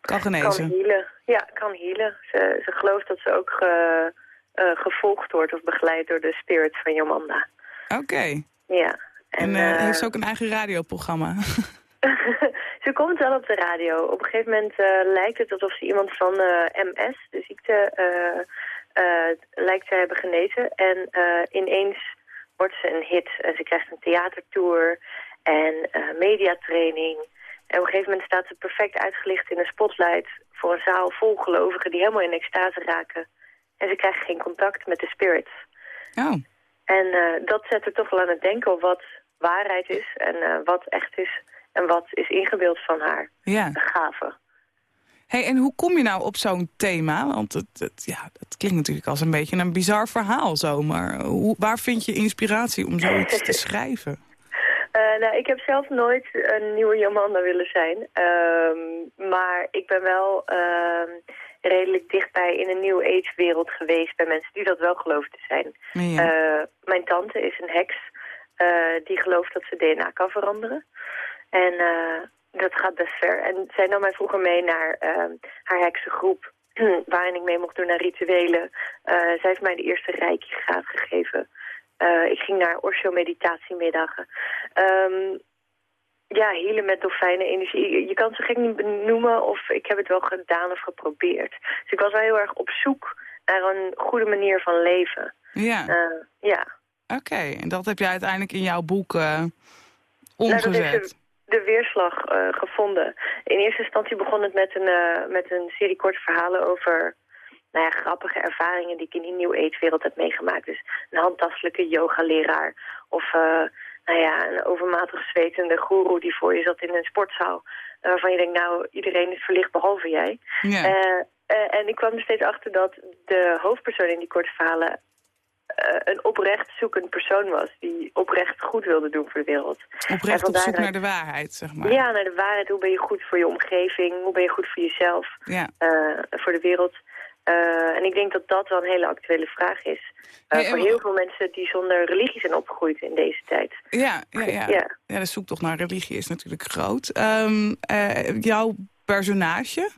kan genezen? Kan healen. Ja, kan healen. Ze, ze gelooft dat ze ook ge, gevolgd wordt of begeleid door de spirits van Jomanda. Oké. Okay. Ja. En, en heeft ze ook een eigen radioprogramma? *laughs* *laughs* ze komt wel op de radio. Op een gegeven moment lijkt het alsof ze iemand van MS, de ziekte lijkt te hebben genezen. En ineens wordt ze een hit. En ze krijgt een theatertour en uh, mediatraining. En op een gegeven moment staat ze perfect uitgelicht in een spotlight... voor een zaal vol gelovigen die helemaal in extase raken. En ze krijgen geen contact met de spirits. Oh. En dat zet er toch wel aan het denken op wat waarheid is... en wat echt is en wat is ingebeeld van haar. Ja. Gave. Hey, en hoe kom je nou op zo'n thema? Want het, het, ja, het klinkt natuurlijk als een beetje een bizar verhaal zo. Maar hoe, waar vind je inspiratie om zoiets te *laughs* schrijven? Uh, nou, ik heb zelf nooit een nieuwe Jomanda willen zijn. Uh, maar ik ben wel uh, redelijk dichtbij in een New Age wereld geweest... bij mensen die dat wel geloven te zijn. Ja. Eh, mijn tante is een heks eh, die gelooft dat ze DNA kan veranderen. En dat gaat best ver. En zij nam mij vroeger mee naar uh, haar heksengroep, *clears throat* waarin ik mee mocht doen naar rituelen. Uh, zij heeft mij de eerste reiki-graad gegeven. Uh, ik ging naar Osho-meditatiemiddagen. Um, ja, healen met dolfijnen energie. Je kan ze gek niet benoemen of ik heb het wel gedaan of geprobeerd. Dus ik was wel heel erg op zoek naar een goede manier van leven. Ja. ja. Oké, okay. en dat heb je uiteindelijk in jouw boek omgezet. Nou, dat, de weerslag eh, gevonden. In eerste instantie begon het met een, eh, met een serie korte verhalen over nou ja, grappige ervaringen die ik in die New Age wereld heb meegemaakt. Dus een handtastelijke yogaleraar of uh, nou ja, een overmatig zwetende goeroe die voor je zat in een sportzaal. waarvan je denkt, nou, iedereen is verlicht behalve jij. Ja. en ik kwam er steeds achter dat de hoofdpersoon in die korte verhalen een oprecht zoekend persoon was. Die oprecht goed wilde doen voor de wereld. Oprecht op zoek naar de waarheid, zeg maar. Ja, naar de waarheid. Hoe ben je goed voor je omgeving? Hoe ben je goed voor jezelf? Ja. voor de wereld? Uh, en ik denk dat dat wel een hele actuele vraag is. Uh, hey, voor heel veel mensen die zonder religie zijn opgegroeid in deze tijd. Ja, ja, ja. ja. ja de zoektocht naar religie is natuurlijk groot. Um, uh, jouw personage,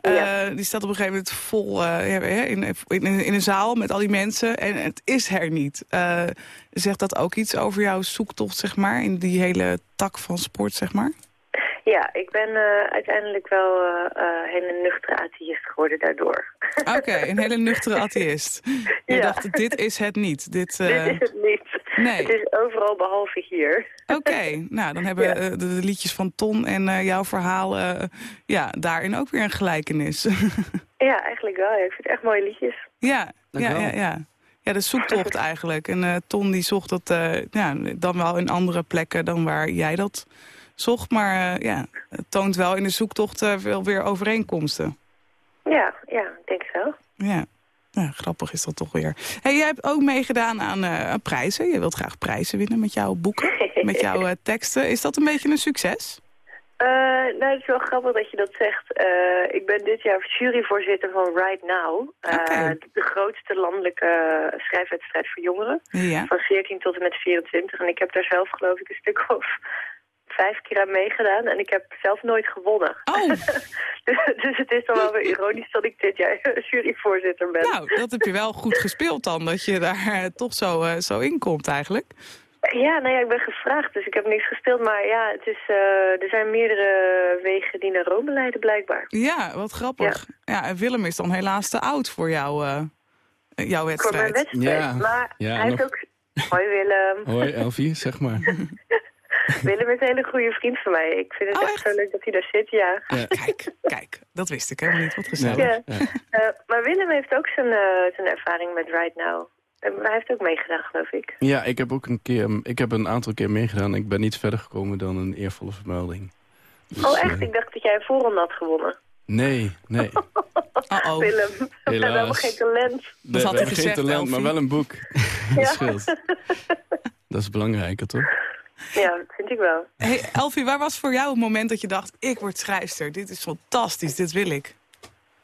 ja. die staat op een gegeven moment vol in, in, in, een zaal met al die mensen. En het is er niet. zegt dat ook iets over jouw zoektocht, zeg maar, in die hele tak van sport, zeg maar? Ja, ik ben uh, uiteindelijk wel een uh, uh, hele nuchtere atheïst geworden daardoor. Oké, okay, een *laughs* hele nuchtere atheïst. Je ja. dacht, dit is het niet. Dit, dit is het niet. Nee. Het is overal behalve hier. Oké, okay, nou dan hebben ja. de, de, liedjes van Ton en jouw verhaal ja, daarin ook weer een gelijkenis. *laughs* ja, eigenlijk wel. Ik vind het echt mooie liedjes. Ja, ja, ja, ja. Ja, de zoektocht eigenlijk. En Ton die zocht dat ja, dan wel in andere plekken dan waar jij dat zocht. Maar uh, ja, het toont wel in de zoektocht uh, wel weer overeenkomsten. Ja, ja, ik denk zo. Ja. ja, grappig is dat toch weer. Hey, jij hebt ook meegedaan aan, uh, aan prijzen. Je wilt graag prijzen winnen met jouw boeken, *laughs* met jouw teksten. Is dat een beetje een succes? nou, het is wel grappig dat je dat zegt. ik ben dit jaar juryvoorzitter van Right Now. Okay. De grootste landelijke schrijfwedstrijd voor jongeren. Ja. Van 14 tot en met 24. En ik heb daar zelf geloof ik een stuk of vijf keer aan meegedaan en ik heb zelf nooit gewonnen. Oh. *laughs* dus, dus, het is dan wel weer ironisch dat ik dit jaar *laughs* juryvoorzitter ben. Nou, dat heb je wel goed gespeeld dan, dat je daar uh, toch zo, uh, zo in komt eigenlijk. Ja, nou ja, ik ben gevraagd, dus ik heb niks gespeeld. Maar ja, het is, uh, er zijn meerdere wegen die naar Rome leiden blijkbaar. Ja, wat grappig. Ja, ja en Willem is dan helaas te oud voor jou, jouw wedstrijd. Voor mijn wedstrijd, ja. maar ja, hij nog... heeft ook... Hoi Willem. Hoi Elfie, zeg maar. *laughs* Willem is een hele goede vriend van mij. Ik vind het oh, echt, echt, zo leuk dat hij daar zit, ja. ja. Kijk, kijk, dat wist ik helemaal niet. Wat gezellig. Ja. ja. Uh, maar Willem heeft ook zijn, uh, zijn ervaring met Right Now. Uh, hij heeft ook meegedaan, geloof ik. Ja, ik heb ook een keer, ik heb een aantal keer meegedaan. Ik ben niet verder gekomen dan een eervolle vermelding. Dus, oh, echt? ik dacht dat jij een voorronde had gewonnen. Nee, nee. Uh -oh. *laughs* Willem, we hebben helemaal geen talent. Dat had we hebben gezegd, geen talent, Elfie. maar wel een boek. *laughs* dat scheelt. *laughs* Dat is belangrijker, toch? Ja, dat vind ik wel. Hey, Elfie, waar was voor jou het moment dat je dacht... ik word schrijfster, dit is fantastisch, dit wil ik?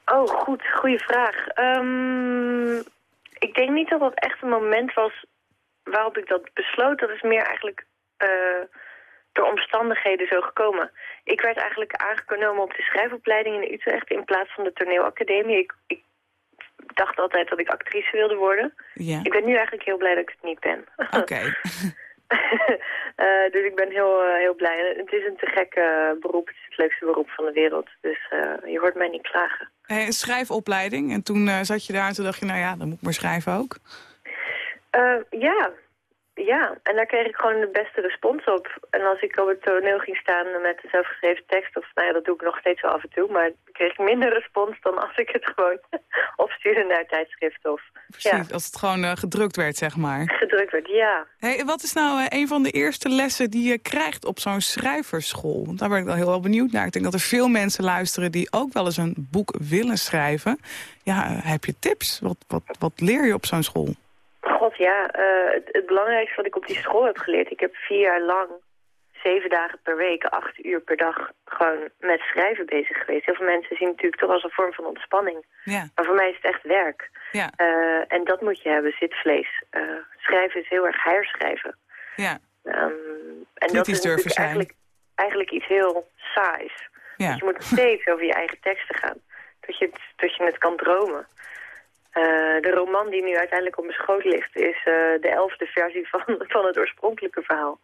Oh, goed, goede vraag. Um, ik denk niet dat dat echt een moment was waarop ik dat besloot. Dat is meer eigenlijk uh, door omstandigheden zo gekomen. Ik werd eigenlijk aangenomen op de schrijfopleiding in Utrecht... in plaats van de toneelacademie. Ik, ik dacht altijd dat ik actrice wilde worden. Ja. Ik ben nu eigenlijk heel blij dat ik het niet ben. Oké. Okay. *laughs* *laughs* uh, *laughs* dus ik ben heel, uh, heel blij. Het is een te gek uh, beroep. Het is het leukste beroep van de wereld. Dus je hoort mij niet klagen. Hey, een schrijfopleiding. En toen zat je daar en toen dacht je, nou ja, dan moet ik maar schrijven ook. ja, ja. En daar kreeg ik gewoon de beste respons op. En als ik op het toneel ging staan met een zelfgeschreven tekst... of nou ja, dat doe ik nog steeds wel af en toe... maar kreeg ik minder respons dan als ik het gewoon *laughs* opstuurde naar tijdschriften of... Precies, ja. als het gewoon uh, gedrukt werd, zeg maar. Gedrukt werd, ja. Hey, wat is nou uh, een van de eerste lessen die je krijgt op zo'n schrijverschool? Want daar ben ik dan heel wel benieuwd naar. Ik denk dat er veel mensen luisteren die ook wel eens een boek willen schrijven. Ja, uh, heb je tips? Wat, wat, wat leer je op zo'n school? Ja. Het, het belangrijkste wat ik op die school heb geleerd... ik heb vier jaar lang zeven dagen per week, acht uur per dag gewoon met schrijven bezig geweest. Heel veel mensen zien het natuurlijk toch als een vorm van ontspanning. Ja. Maar voor mij is het echt werk. Ja. Uh, en dat moet je hebben, zitvlees. Uh, schrijven is heel erg herschrijven. Ja. Um, en dat is natuurlijk eigenlijk, eigenlijk iets heel saais. Ja. Dus je moet steeds over je eigen teksten gaan. Tot je het, tot je het kan dromen. Uh, de roman die nu uiteindelijk op mijn schoot ligt... is uh, de elfde versie van, *laughs* van het oorspronkelijke verhaal.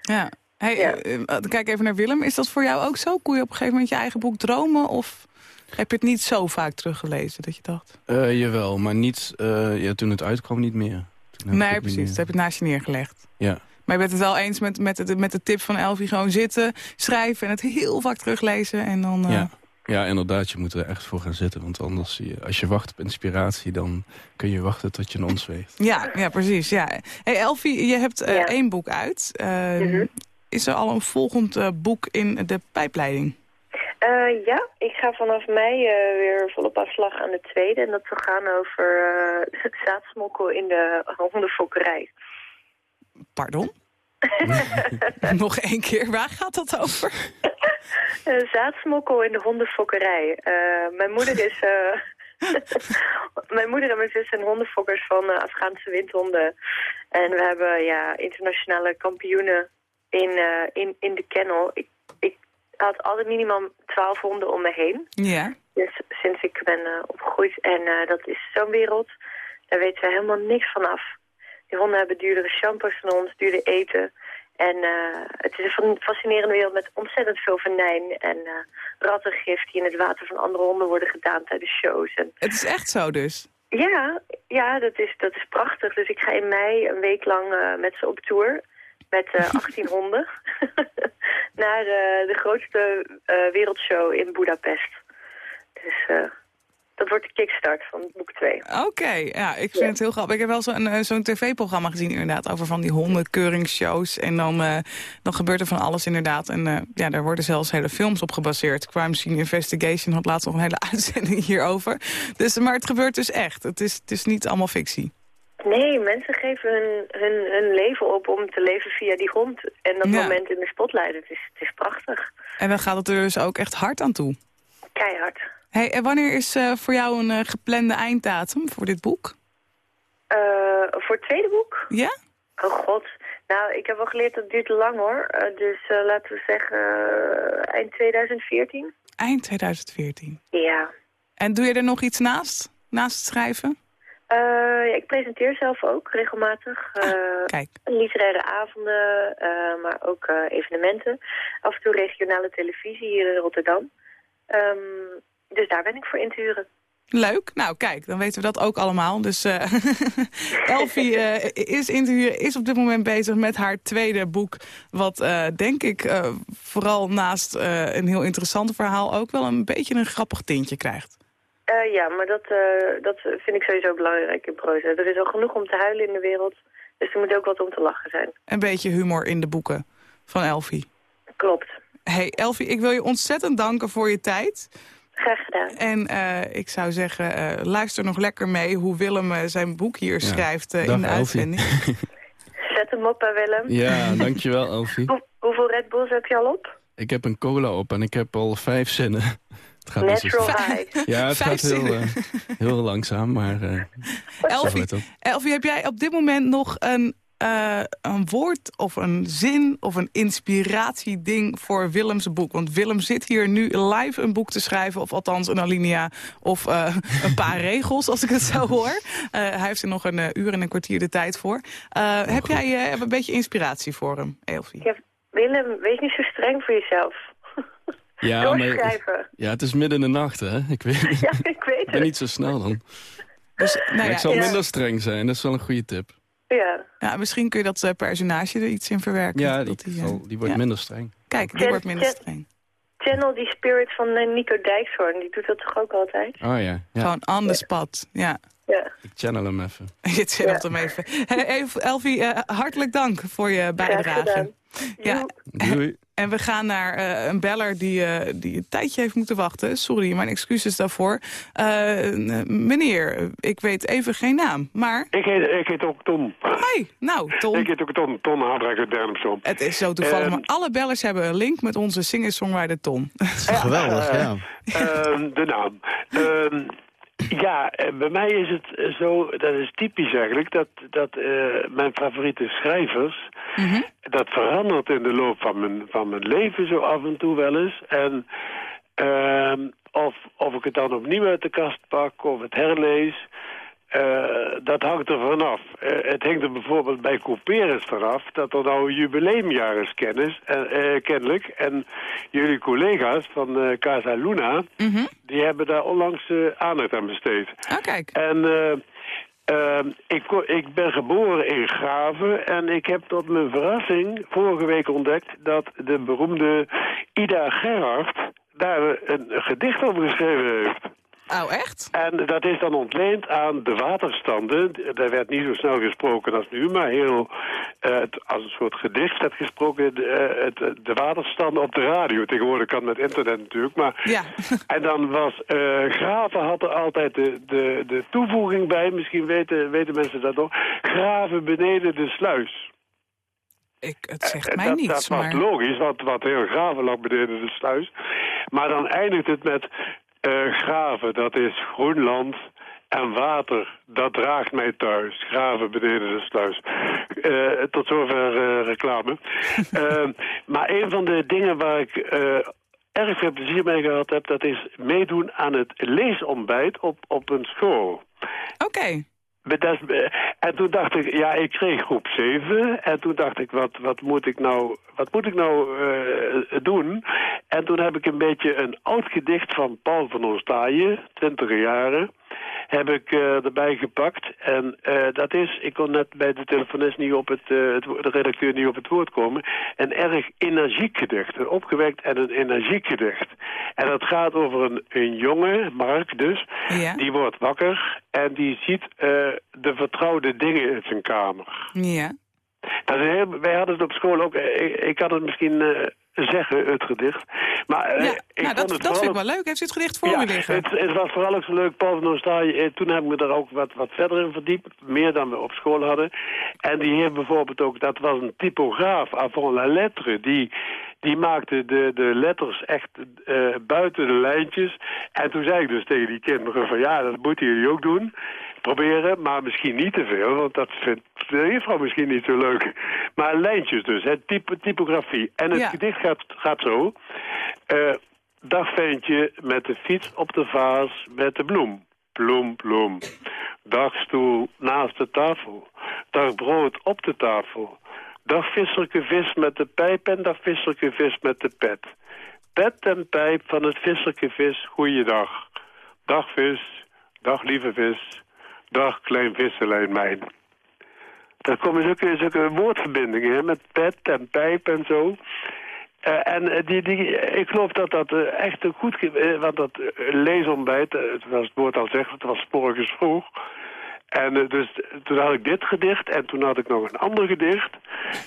Ja. Hey, ja. uh, kijk even naar Willem. Is dat voor jou ook zo? Kon je op een gegeven moment je eigen boek dromen? Of heb je het niet zo vaak teruggelezen dat je dacht? Uh, jawel, maar niet, uh, ja, toen het uitkwam niet meer. Nee, precies. Dat heb je het naast je neergelegd. Ja. Maar je bent het wel eens met, met, de, met de tip van Elfie. Gewoon zitten, schrijven en het heel vaak teruglezen. En dan, ja. Ja, inderdaad. Je moet er echt voor gaan zitten. Want anders, als je wacht op inspiratie... dan kun je wachten tot je een ons weet. Ja, ja precies. Ja. Hey Elfie, je hebt uh, één boek uit. Uh, Is er al een volgend uh, boek in de pijpleiding? Uh, ja, ik ga vanaf mei uh, weer volop aan slag aan de tweede. En dat zal gaan over uh, zaadsmokkel in de hondenfokkerij. Pardon? *laughs* *laughs* Nog één keer, waar gaat dat over? *laughs* zaadsmokkel in de hondenfokkerij. mijn moeder is... *laughs* mijn moeder en mijn zus zijn hondenfokkers van Afghaanse windhonden. En we hebben ja, internationale kampioenen in, in, in de kennel. Ik, ik had altijd minimaal 12 honden om me heen. Ja. Dus sinds ik ben opgegroeid. En dat is zo'n wereld. Daar weten wij helemaal niks van af. Die honden hebben duurdere shampoos dan ons, duurder eten. En uh, het is een fascinerende wereld met ontzettend veel venijn en rattengif die in het water van andere honden worden gedaan tijdens shows. En... Het is echt zo dus? Ja, ja dat, is, dat is prachtig. Dus ik ga in mei een week lang met ze op tour met *laughs* uh, 18 honden *laughs* naar uh, de grootste uh, wereldshow in Budapest. Dus dat wordt de kickstart van boek 2. Oké, okay, ja, ik vind ja. het heel grappig. Ik heb wel zo'n zo'n tv-programma gezien inderdaad over van die hondenkeuringsshows. En dan, dan gebeurt er van alles inderdaad. En ja, daar worden zelfs hele films op gebaseerd. Crime Scene Investigation had laatst nog een hele *laughs* uitzending hierover. Dus, maar het gebeurt dus echt. Het is, het is niet allemaal fictie. Nee, mensen geven hun, hun, hun leven op om te leven via die hond. En dat ja. moment in de spotlight, het is, het is prachtig. En dan gaat het er dus ook echt hard aan toe? Keihard. Hey, en wanneer is uh, voor jou een uh, geplande einddatum voor dit boek? Uh, voor het tweede boek? Ja? Oh god. Nou, ik heb wel geleerd dat het duurt lang hoor. dus laten we zeggen eind 2014. Eind 2014? Ja. En doe je er nog iets naast? Naast het schrijven? Ja, ik presenteer zelf ook regelmatig. Ah, kijk. Literaire avonden, maar ook evenementen. Af en toe regionale televisie hier in Rotterdam. Um, dus daar ben ik voor in te huren. Leuk. Nou, kijk, dan weten we dat ook allemaal. Dus uh, *laughs* Elfie uh, is, interview, is op dit moment bezig met haar tweede boek. Wat, uh, denk ik, vooral naast een heel interessant verhaal... ook wel een beetje een grappig tintje krijgt. Ja, maar dat, dat vind ik sowieso belangrijk in proza. Er is al genoeg om te huilen in de wereld, dus er moet ook wat om te lachen zijn. Een beetje humor in de boeken van Elfie. Klopt. Hey Elfie, ik wil je ontzettend danken voor je tijd. Graag gedaan. En uh, ik zou zeggen, luister nog lekker mee hoe Willem zijn boek hier ja. schrijft in de uitzending. *laughs* Zet hem op, hè, Willem. Ja, dankjewel Elfie. Hoe, hoeveel Red Bulls heb je al op? Ik heb een cola op en ik heb al vijf zinnen. Het gaat Natural high. *laughs* Ja, het gaat heel, uh, heel langzaam, maar... Uh, *laughs* Elfie, Elfie, heb jij op dit moment nog een, uh, een woord of een zin of een inspiratieding voor Willems boek? Want Willem zit hier nu live een boek te schrijven, of althans een alinea of een paar *laughs* regels, als ik het zo hoor. hij heeft er nog een uur en een kwartier de tijd voor. Oh, heb goed. jij een beetje inspiratie voor hem, Elfie? Ja, Willem, wees niet zo streng voor jezelf. *laughs* Ja, maar, ja, het is midden in de nacht, hè? Ik weet, *laughs* ja, ik weet het. ben niet zo snel dan. Dus, nou ja, ik zal ja. minder streng zijn, dat is wel een goede tip. Ja. ja misschien kun je dat uh, personage er iets in verwerken. Ja, die, die, zal, die wordt minder streng. Kijk, die wordt minder streng. Channel die spirit van uh, Nico Dijkshoorn, die doet dat toch ook altijd? Oh ja. ja. Gewoon on the spot, ja. Ja. Ik channel hem even. *laughs* je channelt hem even. Hey, Elfie, uh, hartelijk dank voor je bijdrage. Ja. Doei. En we gaan naar uh, een beller die, uh, die een tijdje heeft moeten wachten. Sorry, mijn excuses daarvoor. Uh, meneer, ik weet even geen naam, maar... Ik heet, ik heet ook Tom. Hoi, nou, Tom. Ik heet ook Tom, Tom Haadrijk uit Dermstom. Het is zo toevallig, maar alle bellers hebben een link met onze singer-songwriter Tom. Geweldig, ja. Ehm, de naam. Ehm, ja, bij mij is het zo, dat is typisch eigenlijk, dat, dat uh, mijn favoriete schrijvers, mm -hmm. dat verandert in de loop van mijn, van mijn leven zo af en toe wel eens. En uh, of, of ik het dan opnieuw uit de kast pak of het herlees, uh, dat hangt er vanaf. Uh, het hangt er bijvoorbeeld bij Couperus vanaf dat er nou een jubileumjaar is kennis, uh, kennelijk. En jullie collega's van Casa Luna, mm -hmm. die hebben daar onlangs aandacht aan besteed. Ah, kijk. En ik, ik ben geboren in Graven en ik heb tot mijn verrassing vorige week ontdekt dat de beroemde Ida Gerhard daar een gedicht over geschreven heeft. Oh, echt? En dat is dan ontleend aan de waterstanden. Daar werd niet zo snel gesproken als nu, maar heel eh, het- als een soort gedicht werd gesproken. De, eh, het, de waterstanden op de radio. Tegenwoordig kan met internet natuurlijk, maar... Ja. *laughs* En dan was eh Graven had er altijd de, de, de toevoeging bij, misschien weten, weten mensen dat nog. Graven beneden de sluis. Ik, het zegt mij dat, niets, dat was maar... logisch, want wat heel graven lag beneden de sluis. Maar dan eindigt het met eh, graven, dat is Groenland. En water, dat draagt mij thuis. Graven beneden de sluis. Eh, tot zover eh, reclame. *laughs* Maar een van de dingen waar ik erg veel plezier mee gehad heb... dat is meedoen aan het leesontbijt op, op een school. Oké. En toen dacht ik, ja, ik kreeg groep 7. En toen dacht ik, wat, wat moet ik nou, wat moet ik nou eh, doen? En toen heb ik een beetje een oud gedicht van Paul van Oostaaien, twintig jaren, heb ik eh, erbij gepakt. En eh, dat is, ik kon net bij de telefonist niet op het, eh, het, de redacteur niet op het woord komen, een erg energiek gedicht. Een opgewekt en een energiek gedicht. En dat gaat over een, een jongen, Mark dus, Ja. die wordt wakker en die ziet de vertrouwde dingen in zijn kamer. Ja. Dat is heel, wij hadden het op school ook, ik, ik kan het misschien zeggen, het gedicht. Maar eh, ja. ik Nou, dat, dat vind ik wel leuk. Heeft u het gedicht voor ja, u liggen? Het, het was vooral ook zo leuk, Paul van Oostaai. eh, Toen heb ik me daar ook wat, wat verder in verdiept. Meer dan we op school hadden. En die heeft bijvoorbeeld ook, dat was een typograaf avant la lettre. Die, die maakte de, de letters echt eh, buiten de lijntjes. En toen zei ik dus tegen die kinderen van ja, dat moeten jullie ook doen. Proberen, maar misschien niet te veel, want dat vindt de juffrouw misschien niet zo leuk. Maar lijntjes dus, hè, type, typografie. En het Ja. gedicht gaat, gaat zo. Eh, Dag ventje met de fiets op de vaas met de bloem. Bloem, bloem. Dagstoel naast de tafel. Dag brood op de tafel. Dag visserke vis met de pijp en dag visserke vis met de pet. Pet en pijp van het visserke vis, goeiedag. Dag vis, dag lieve vis. Dag klein vissenlijn mijn. Daar komen zulke, zulke woordverbindingen hè, met pet en pijp en zo. Eh, en eh, die, die, ik geloof dat dat eh, echt een goed... eh, want dat uh, leesontbijt, zoals het woord al zegt, het was morgens vroeg. En eh, dus toen had ik dit gedicht en toen had ik nog een ander gedicht...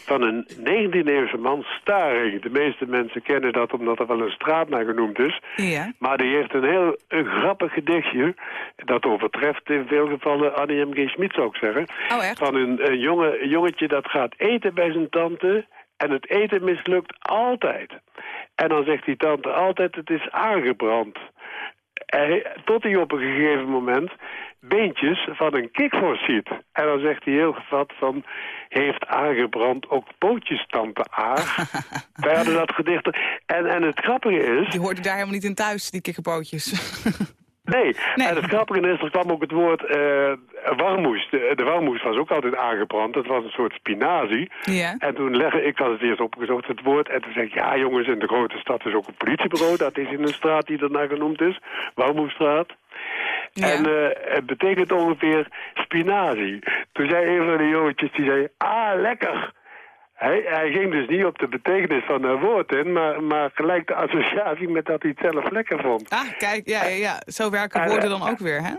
van een 19e-eeuwse man, Staring. De meeste mensen kennen dat omdat er wel een straat naar genoemd is. Ja. Maar die heeft een heel een grappig gedichtje. Dat overtreft in veel gevallen Annie M. G. Schmid, zou ik zeggen. Oh, echt? Van een, een, jonge, een jongetje dat gaat eten bij zijn tante. En het eten mislukt altijd. En dan zegt die tante altijd, het is aangebrand. Tot hij op een gegeven moment beentjes van een kikvors ziet. En dan zegt hij heel gevat van... heeft aangebrand ook pootjes, tante Aar? *laughs* Wij hadden dat gedicht... En, en het grappige is... Die hoorde daar helemaal niet in thuis, die kikkerpootjes. *laughs* Nee, Nee. en het grappige is, er kwam ook het woord eh warmoes. De, de warmoes was ook altijd aangebrand. Dat was een soort spinazie. ja. En toen legde ik had het eerst opgezocht, het woord. En toen zei ik, ja jongens, in de grote stad is ook een politiebureau. Dat is in een straat die daarna genoemd is. Warmoesstraat. Ja. En eh, het betekent ongeveer spinazie. Toen zei een van de jongetjes, die zei, ah, lekker. Hij, hij ging dus niet op de betekenis van het woord in, maar, maar gelijk de associatie met dat hij het zelf lekker vond. Ah, kijk, ja, ja, ja. Zo werken En, woorden eh, dan ook weer, hè?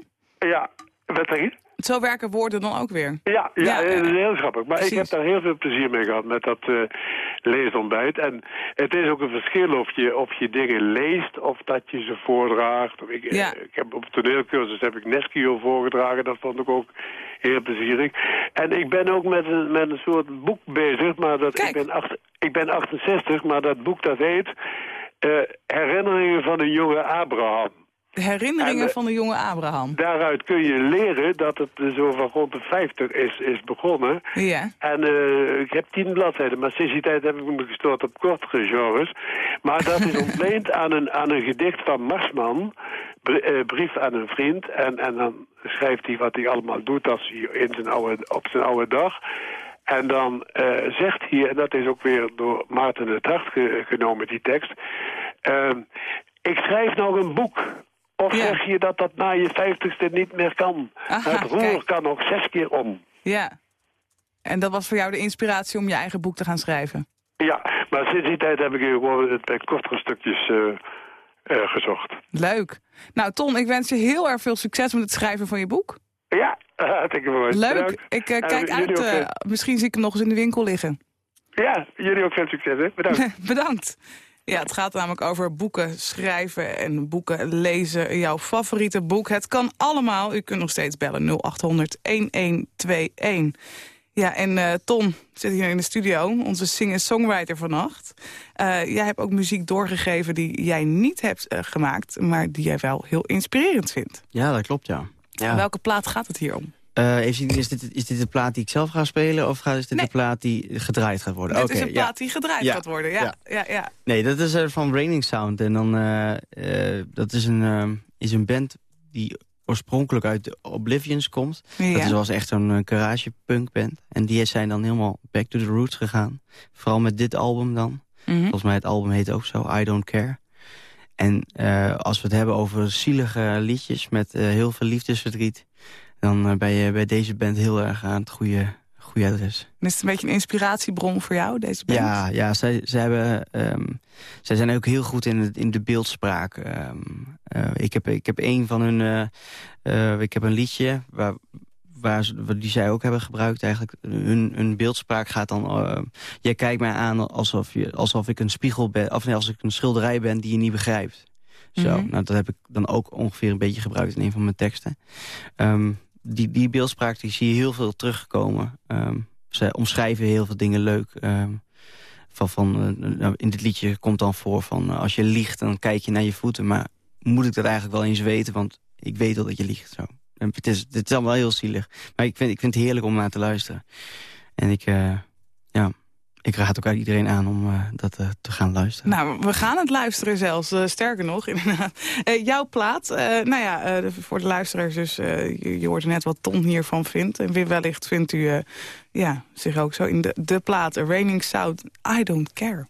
Ja, wat zeg je? Zo werken woorden dan ook weer. Ja, ja, Ja, dat is ja. heel grappig. Maar ik heb daar heel veel plezier mee gehad met dat eh, leesontbijt. En het is ook een verschil of je, of je dingen leest of dat je ze voordraagt. Ik, eh, Ja. ik heb op toneelcursus heb ik Neskio voorgedragen. Dat vond ik ook heel plezierig. En ik ben ook met een, met een soort boek bezig. Maar dat, Kijk. ik, ben acht, ik ben 68, maar dat boek dat heet... eh, Herinneringen van een jonge Abraham. Herinneringen En, eh, van de jonge Abraham. Daaruit kun je leren dat het zo van rond de 50 is, is begonnen. Ja. En eh, ik heb tien bladzijden, maar sinds die tijd heb ik me gestort op kortere genres. Maar dat is *laughs* ontleend aan een, aan een gedicht van Marsman, eh, brief aan een vriend. En, en dan schrijft hij wat hij allemaal doet als hij in zijn oude, op zijn oude dag. En dan zegt hij, en dat is ook weer door Maarten het Hart ge- genomen, die tekst... ehm, ik schrijf nog een boek Of Ja. zeg je dat dat na je vijftigste niet meer kan? Aha, het roer kijk. kan nog zes keer om. Ja. En dat was voor jou de inspiratie om je eigen boek te gaan schrijven? Ja, maar sinds die tijd heb ik gewoon het bij kortere stukjes eh, eh, gezocht. Leuk. Nou, Ton, ik wens je heel erg veel succes met het schrijven van je boek. Ja, *laughs* hartstikke mooi. Leuk. Bedankt. Ik eh, kijk uit. ook, eh, eh, misschien zie ik hem nog eens in de winkel liggen. ja, jullie ook veel succes, hè? Bedankt. *laughs* Bedankt. Ja, het gaat namelijk over boeken schrijven en boeken lezen. Jouw favoriete boek. Het kan allemaal. U kunt nog steeds bellen 0800 1121. Ja, en eh, Ton zit hier in de studio, onze singer-songwriter vannacht. Eh, jij hebt ook muziek doorgegeven die jij niet hebt eh, gemaakt... maar die jij wel heel inspirerend vindt. Ja, dat klopt, ja. ja. Welke plaat gaat het hier om? Eh, even zien, is, dit, is dit de plaat die ik zelf ga spelen... of is dit Nee. de plaat die gedraaid gaat worden? Dit is een ja. plaat die gedraaid Ja. gaat worden. Ja, Ja. ja. Nee, dat is er van Raining Sound. En dan, eh, eh, dat is een, eh, is een band die oorspronkelijk uit de Oblivions komt. Dat is was echt zo'n eh, garage punk band. En die zijn dan helemaal back to the roots gegaan. Vooral met dit album dan. Mhm. Volgens mij het album heet ook zo, I Don't Care. En eh, als we het hebben over zielige liedjes met eh, heel veel liefdesverdriet... dan eh, ben je bij deze band heel erg aan het goede, goede adres. En is het een beetje een inspiratiebron voor jou, deze band? Ja, ja zij, zij, hebben, ehm, zij zijn ook heel goed in, het, in de beeldspraak. Ehm, eh, ik, heb, ik heb een van hun... eh, ik heb een liedje waar, waar, die zij ook hebben gebruikt eigenlijk. Hun, hun beeldspraak gaat dan... jij kijkt mij aan alsof, je, alsof ik een spiegel ben... of nee, als ik een schilderij ben die je niet begrijpt. Zo, Mhm. nou, dat heb ik dan ook ongeveer een beetje gebruikt in een van mijn teksten. Ehm, die, die beeldspraak die zie je heel veel terugkomen. Ehm, ze omschrijven heel veel dingen leuk. Ehm, van, van, eh, nou, in dit liedje komt dan voor van eh, als je liegt, dan kijk je naar je voeten. Maar moet ik dat eigenlijk wel eens weten? Want ik weet al dat je liegt. Zo. En het, is, het is allemaal heel zielig. Maar ik vind, ik vind het heerlijk om naar te luisteren. En ik, eh, ik raad ook iedereen aan om eh, dat eh, te gaan luisteren. Nou, we gaan het luisteren zelfs. Eh, sterker nog, *laughs* inderdaad. Jouw plaat, nou ja, voor de luisteraars dus... je, je hoorde net wat Ton hiervan vindt. En weer wellicht vindt u ja, zich ook zo in de, de plaat. Raining South, I Don't Care.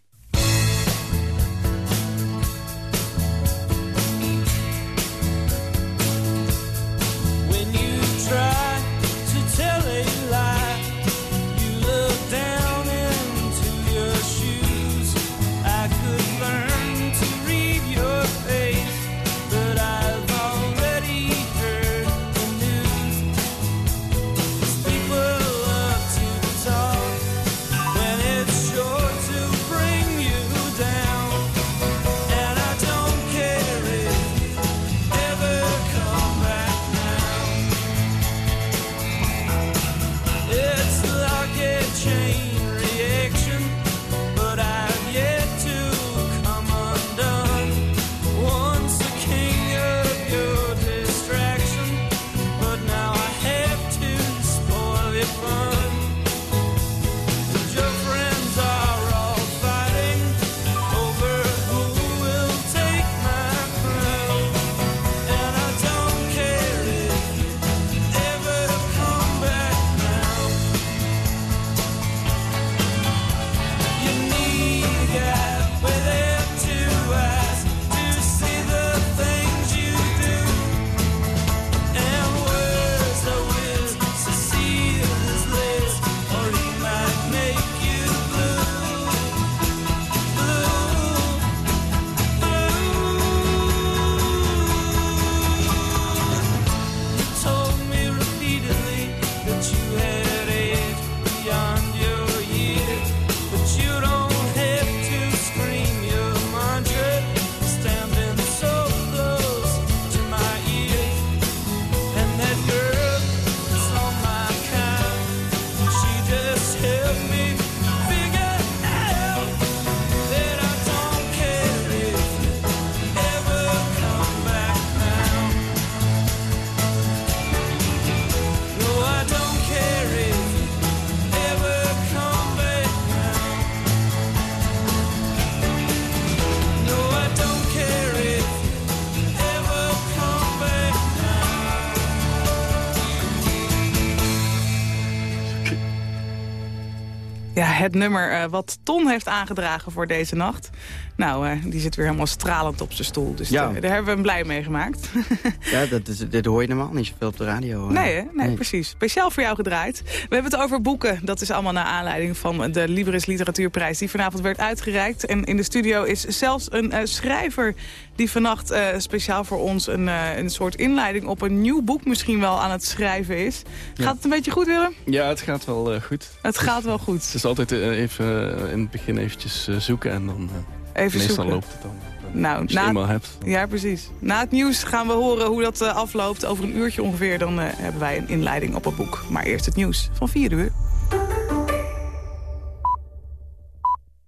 Het nummer eh, wat Ton heeft aangedragen voor deze nacht. Nou, eh, die zit weer helemaal stralend op zijn stoel. Dus Ja. eh, daar hebben we hem blij mee gemaakt. *laughs* Ja, dat, is, dat hoor je normaal niet zoveel op de radio. eh. Nee, hè? nee, precies. Speciaal voor jou gedraaid. We hebben het over boeken. Dat is allemaal naar aanleiding van de Libris Literatuurprijs... die vanavond werd uitgereikt. En in de studio is zelfs een eh, schrijver... die vannacht eh, speciaal voor ons een, eh, een soort inleiding... op een nieuw boek misschien wel aan het schrijven is. Gaat het een beetje goed, Willem? Ja, het gaat wel eh, goed. Het gaat wel goed. Het is altijd even in het begin eventjes zoeken en dan eh, Even meestal zoeken. loopt het dan. Nou, Als je het eenmaal hebt. Ja, precies. Na het nieuws gaan we horen hoe dat eh, afloopt. Over een uurtje ongeveer dan eh, hebben wij een inleiding op het boek. Maar eerst het nieuws van 4 uur.